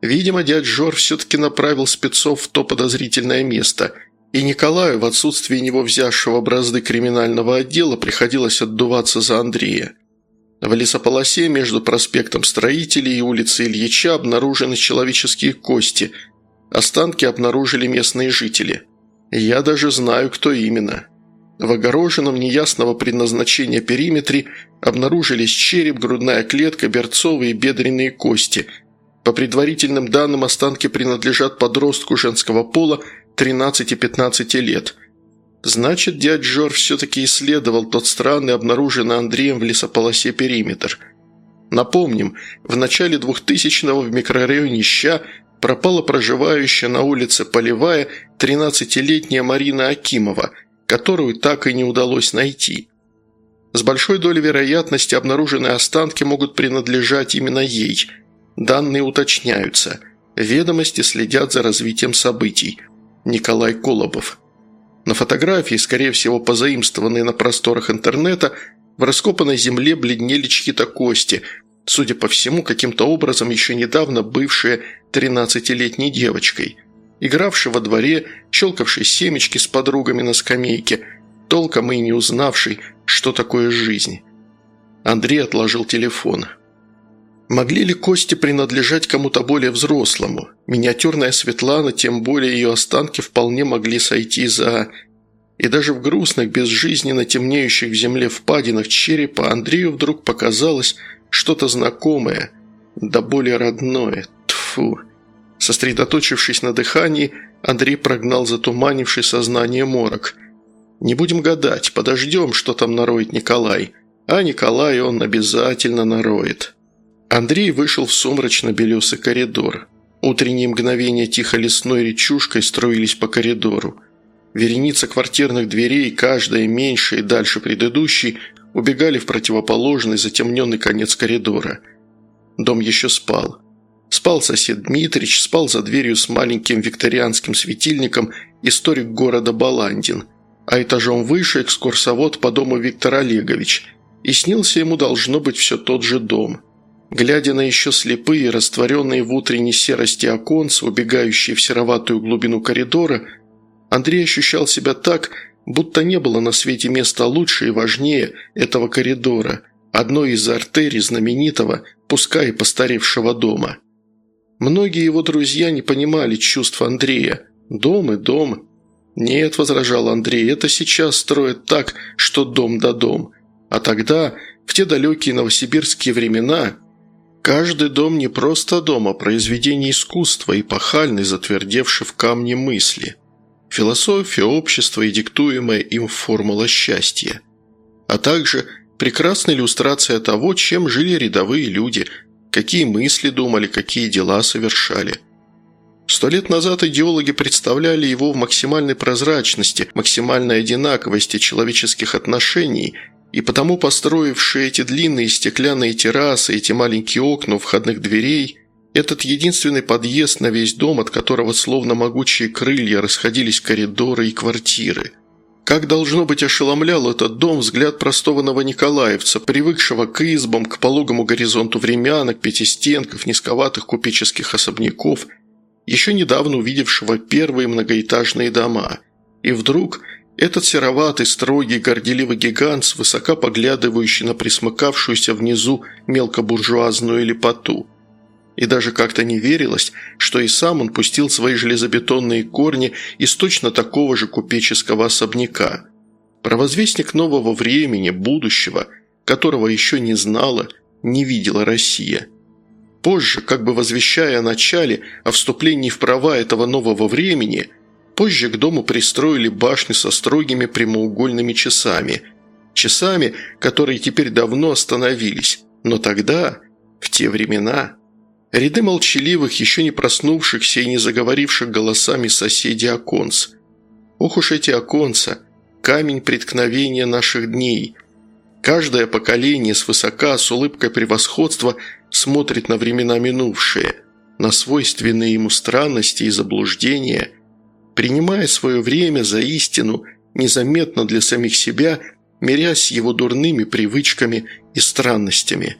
Видимо, дядь Жор все-таки направил спецов в то подозрительное место, и Николаю, в отсутствии него взявшего бразды криминального отдела, приходилось отдуваться за Андрея. В лесополосе между проспектом Строителей и улицей Ильича обнаружены человеческие кости – Останки обнаружили местные жители. Я даже знаю, кто именно. В огороженном неясного предназначения периметре обнаружились череп, грудная клетка, берцовые и бедренные кости. По предварительным данным, останки принадлежат подростку женского пола 13-15 лет. Значит, дядь Жор все-таки исследовал тот странный, обнаруженный Андреем в лесополосе периметр. Напомним, в начале 2000-го в микрорайоне Ща пропала проживающая на улице Полевая 13-летняя Марина Акимова, которую так и не удалось найти. С большой долей вероятности обнаруженные останки могут принадлежать именно ей. Данные уточняются. Ведомости следят за развитием событий. Николай Колобов. На фотографии, скорее всего позаимствованные на просторах интернета, в раскопанной земле бледнели чьи-то кости – судя по всему, каким-то образом еще недавно бывшая 13-летней девочкой, игравшей во дворе, щелкавшей семечки с подругами на скамейке, толком и не узнавшей, что такое жизнь. Андрей отложил телефон. Могли ли кости принадлежать кому-то более взрослому? Миниатюрная Светлана, тем более ее останки вполне могли сойти за... И даже в грустных, безжизненно темнеющих в земле впадинах черепа Андрею вдруг показалось, что-то знакомое, да более родное. Тфу. Сосредоточившись на дыхании, Андрей прогнал затуманивший сознание морок. «Не будем гадать, подождем, что там нароет Николай. А Николай он обязательно нароет». Андрей вышел в сумрачно-белесый коридор. Утренние мгновения тихо лесной речушкой строились по коридору. Вереница квартирных дверей, каждая меньше и дальше предыдущей, убегали в противоположный затемненный конец коридора. Дом еще спал. Спал сосед Дмитрич, спал за дверью с маленьким викторианским светильником историк города Баландин, а этажом выше экскурсовод по дому Виктор Олегович, и снился ему должно быть все тот же дом. Глядя на еще слепые, растворенные в утренней серости оконца, убегающие в сероватую глубину коридора, Андрей ощущал себя так, будто не было на свете места лучше и важнее этого коридора, одной из артерий знаменитого, пускай и постаревшего дома. Многие его друзья не понимали чувств Андрея. Дом и дом. «Нет», – возражал Андрей, – «это сейчас строят так, что дом да дом. А тогда, в те далекие новосибирские времена, каждый дом не просто дом, а произведение искусства, эпохальный, затвердевший в камне мысли. Философия общества и диктуемая им формула счастья. А также прекрасная иллюстрация того, чем жили рядовые люди, какие мысли думали, какие дела совершали – Сто лет назад идеологи представляли его в максимальной прозрачности, максимальной одинаковости человеческих отношений, и потому построившие эти длинные стеклянные террасы, эти маленькие окна у входных дверей, этот единственный подъезд на весь дом, от которого словно могучие крылья расходились коридоры и квартиры. Как должно быть ошеломлял этот дом взгляд простого новониколаевца, привыкшего к избам, к пологому горизонту времянок, пятистенков, низковатых купеческих особняков – еще недавно увидевшего первые многоэтажные дома. И вдруг этот сероватый, строгий, горделивый гигант, свысока поглядывающий на присмыкавшуюся внизу мелкобуржуазную лепоту. И даже как-то не верилось, что и сам он пустил свои железобетонные корни из точно такого же купеческого особняка. Провозвестник нового времени, будущего, которого еще не знала, не видела Россия – Позже, как бы возвещая о начале, о вступлении в права этого нового времени, позже к дому пристроили башню со строгими прямоугольными часами. Часами, которые теперь давно остановились. Но тогда, в те времена, ряды молчаливых, еще не проснувшихся и не заговоривших голосами соседей оконц. Ох уж эти оконца, камень преткновения наших дней. Каждое поколение свысока, с улыбкой превосходства – смотрит на времена минувшие, на свойственные ему странности и заблуждения, принимая свое время за истину, незаметно для самих себя, мирясь его дурными привычками и странностями.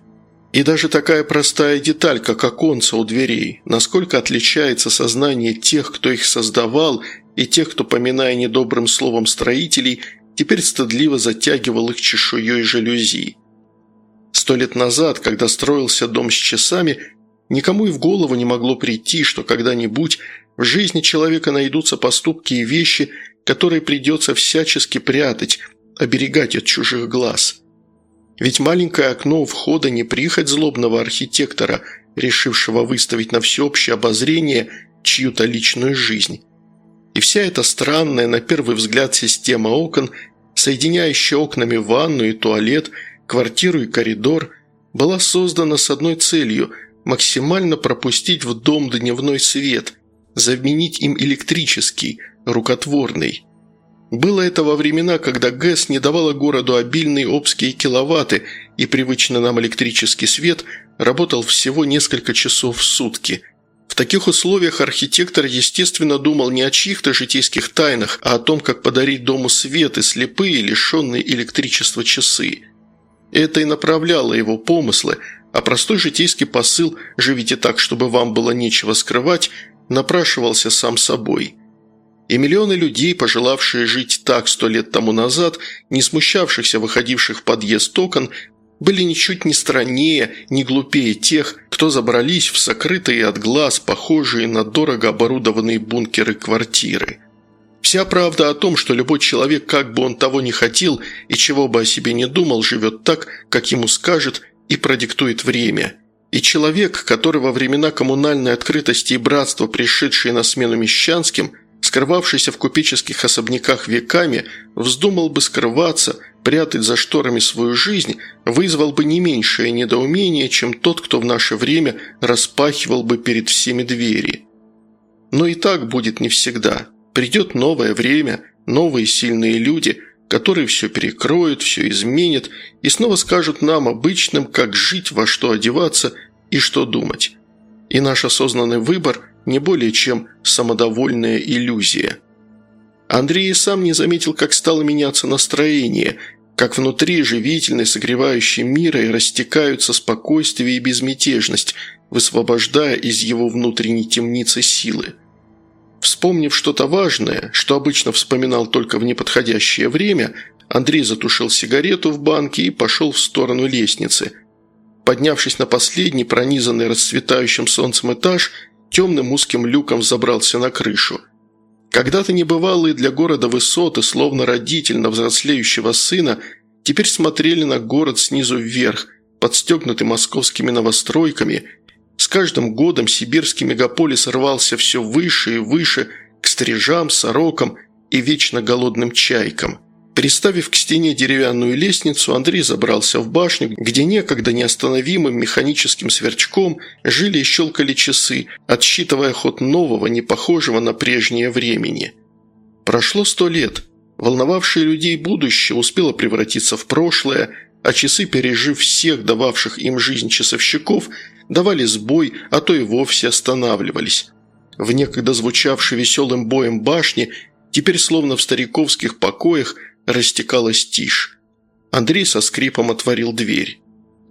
И даже такая простая деталь, как оконца у дверей, насколько отличается сознание тех, кто их создавал, и тех, кто, поминая недобрым словом строителей, теперь стыдливо затягивал их чешуей жалюзи. Сто лет назад, когда строился дом с часами, никому и в голову не могло прийти, что когда-нибудь в жизни человека найдутся поступки и вещи, которые придется всячески прятать, оберегать от чужих глаз. Ведь маленькое окно входа не прихоть злобного архитектора, решившего выставить на всеобщее обозрение чью-то личную жизнь. И вся эта странная, на первый взгляд, система окон, соединяющая окнами ванну и туалет – квартиру и коридор, была создана с одной целью – максимально пропустить в дом дневной свет, заменить им электрический, рукотворный. Было это во времена, когда ГЭС не давала городу обильные обские киловатты, и привычный нам электрический свет работал всего несколько часов в сутки. В таких условиях архитектор, естественно, думал не о чьих-то житейских тайнах, а о том, как подарить дому свет и слепые, лишенные электричества часы. Это и направляло его помыслы, а простой житейский посыл «живите так, чтобы вам было нечего скрывать» напрашивался сам собой. И миллионы людей, пожелавшие жить так сто лет тому назад, не смущавшихся выходивших в подъезд окон, были ничуть не страннее, не глупее тех, кто забрались в сокрытые от глаз, похожие на дорого оборудованные бункеры квартиры – Вся правда о том, что любой человек, как бы он того не хотел и чего бы о себе не думал, живет так, как ему скажет и продиктует время. И человек, который во времена коммунальной открытости и братства, пришедший на смену мещанским, скрывавшийся в купеческих особняках веками, вздумал бы скрываться, прятать за шторами свою жизнь, вызвал бы не меньшее недоумение, чем тот, кто в наше время распахивал бы перед всеми двери. Но и так будет не всегда. Придет новое время, новые сильные люди, которые все перекроют, все изменят и снова скажут нам, обычным, как жить, во что одеваться и что думать. И наш осознанный выбор не более чем самодовольная иллюзия. Андрей сам не заметил, как стало меняться настроение, как внутри живительной, согревающей мира растекаются спокойствие и безмятежность, высвобождая из его внутренней темницы силы. Вспомнив что-то важное, что обычно вспоминал только в неподходящее время, Андрей затушил сигарету в банке и пошел в сторону лестницы. Поднявшись на последний, пронизанный расцветающим солнцем этаж, темным узким люком забрался на крышу. Когда-то небывалые для города высоты, словно родительно взрослеющего сына, теперь смотрели на город снизу вверх, подстегнутый московскими новостройками. С каждым годом сибирский мегаполис рвался все выше и выше к стрижам, сорокам и вечно голодным чайкам – Приставив к стене деревянную лестницу, Андрей забрался в башню, где некогда неостановимым механическим сверчком жили и щелкали часы, отсчитывая ход нового, не похожего на прежнее времени. Прошло сто лет. Волновавшее людей будущее успело превратиться в прошлое, а часы, пережив всех дававших им жизнь часовщиков, давали сбой, а то и вовсе останавливались. В некогда звучавшей веселым боем башни, теперь словно в стариковских покоях – растекалась тишь. Андрей со скрипом отворил дверь.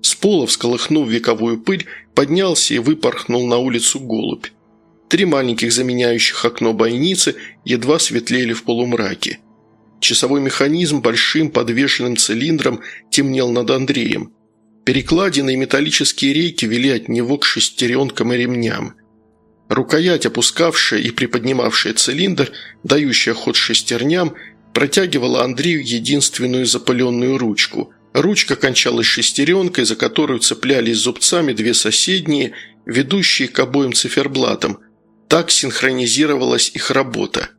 С пола, всколыхнув вековую пыль, поднялся и выпорхнул на улицу голубь. Три маленьких заменяющих окно бойницы едва светлели в полумраке. Часовой механизм большим подвешенным цилиндром темнел над Андреем. Перекладины и металлические рейки вели от него к шестеренкам и ремням. Рукоять, опускавшая и приподнимавшая цилиндр, дающая ход шестерням, протягивала Андрею единственную запаленную ручку. Ручка кончалась шестеренкой, за которую цеплялись зубцами две соседние, ведущие к обоим циферблатам. Так синхронизировалась их работа.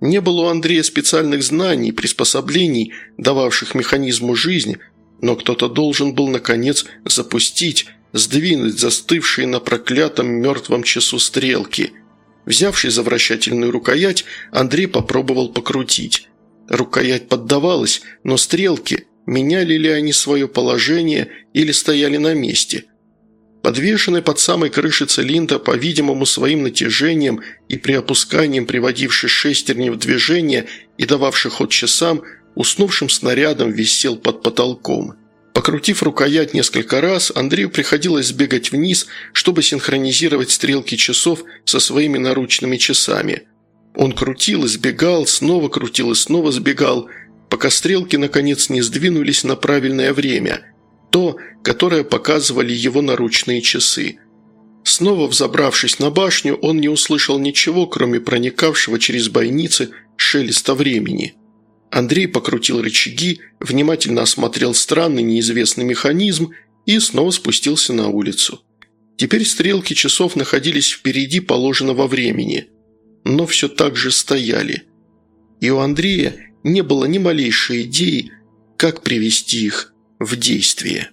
Не было у Андрея специальных знаний, приспособлений, дававших механизму жизнь, но кто-то должен был, наконец, запустить, сдвинуть застывшие на проклятом мертвом часу стрелки. Взявший за вращательную рукоять, Андрей попробовал покрутить. Рукоять поддавалась, но стрелки, меняли ли они свое положение или стояли на месте. Подвешенный под самой крышей цилиндра, по-видимому, своим натяжением и при опусканием, приводивший шестерни в движение и дававший ход часам, уснувшим снарядом висел под потолком. Покрутив рукоять несколько раз, Андрею приходилось сбегать вниз, чтобы синхронизировать стрелки часов со своими наручными часами – он крутил и сбегал, снова крутил и снова сбегал, пока стрелки наконец не сдвинулись на правильное время, то, которое показывали его наручные часы. Снова взобравшись на башню, он не услышал ничего, кроме проникавшего через бойницы шелеста времени. Андрей покрутил рычаги, внимательно осмотрел странный неизвестный механизм и снова спустился на улицу. Теперь стрелки часов находились впереди положенного времени – но все так же стояли. И у Андрея не было ни малейшей идеи, как привести их в действие.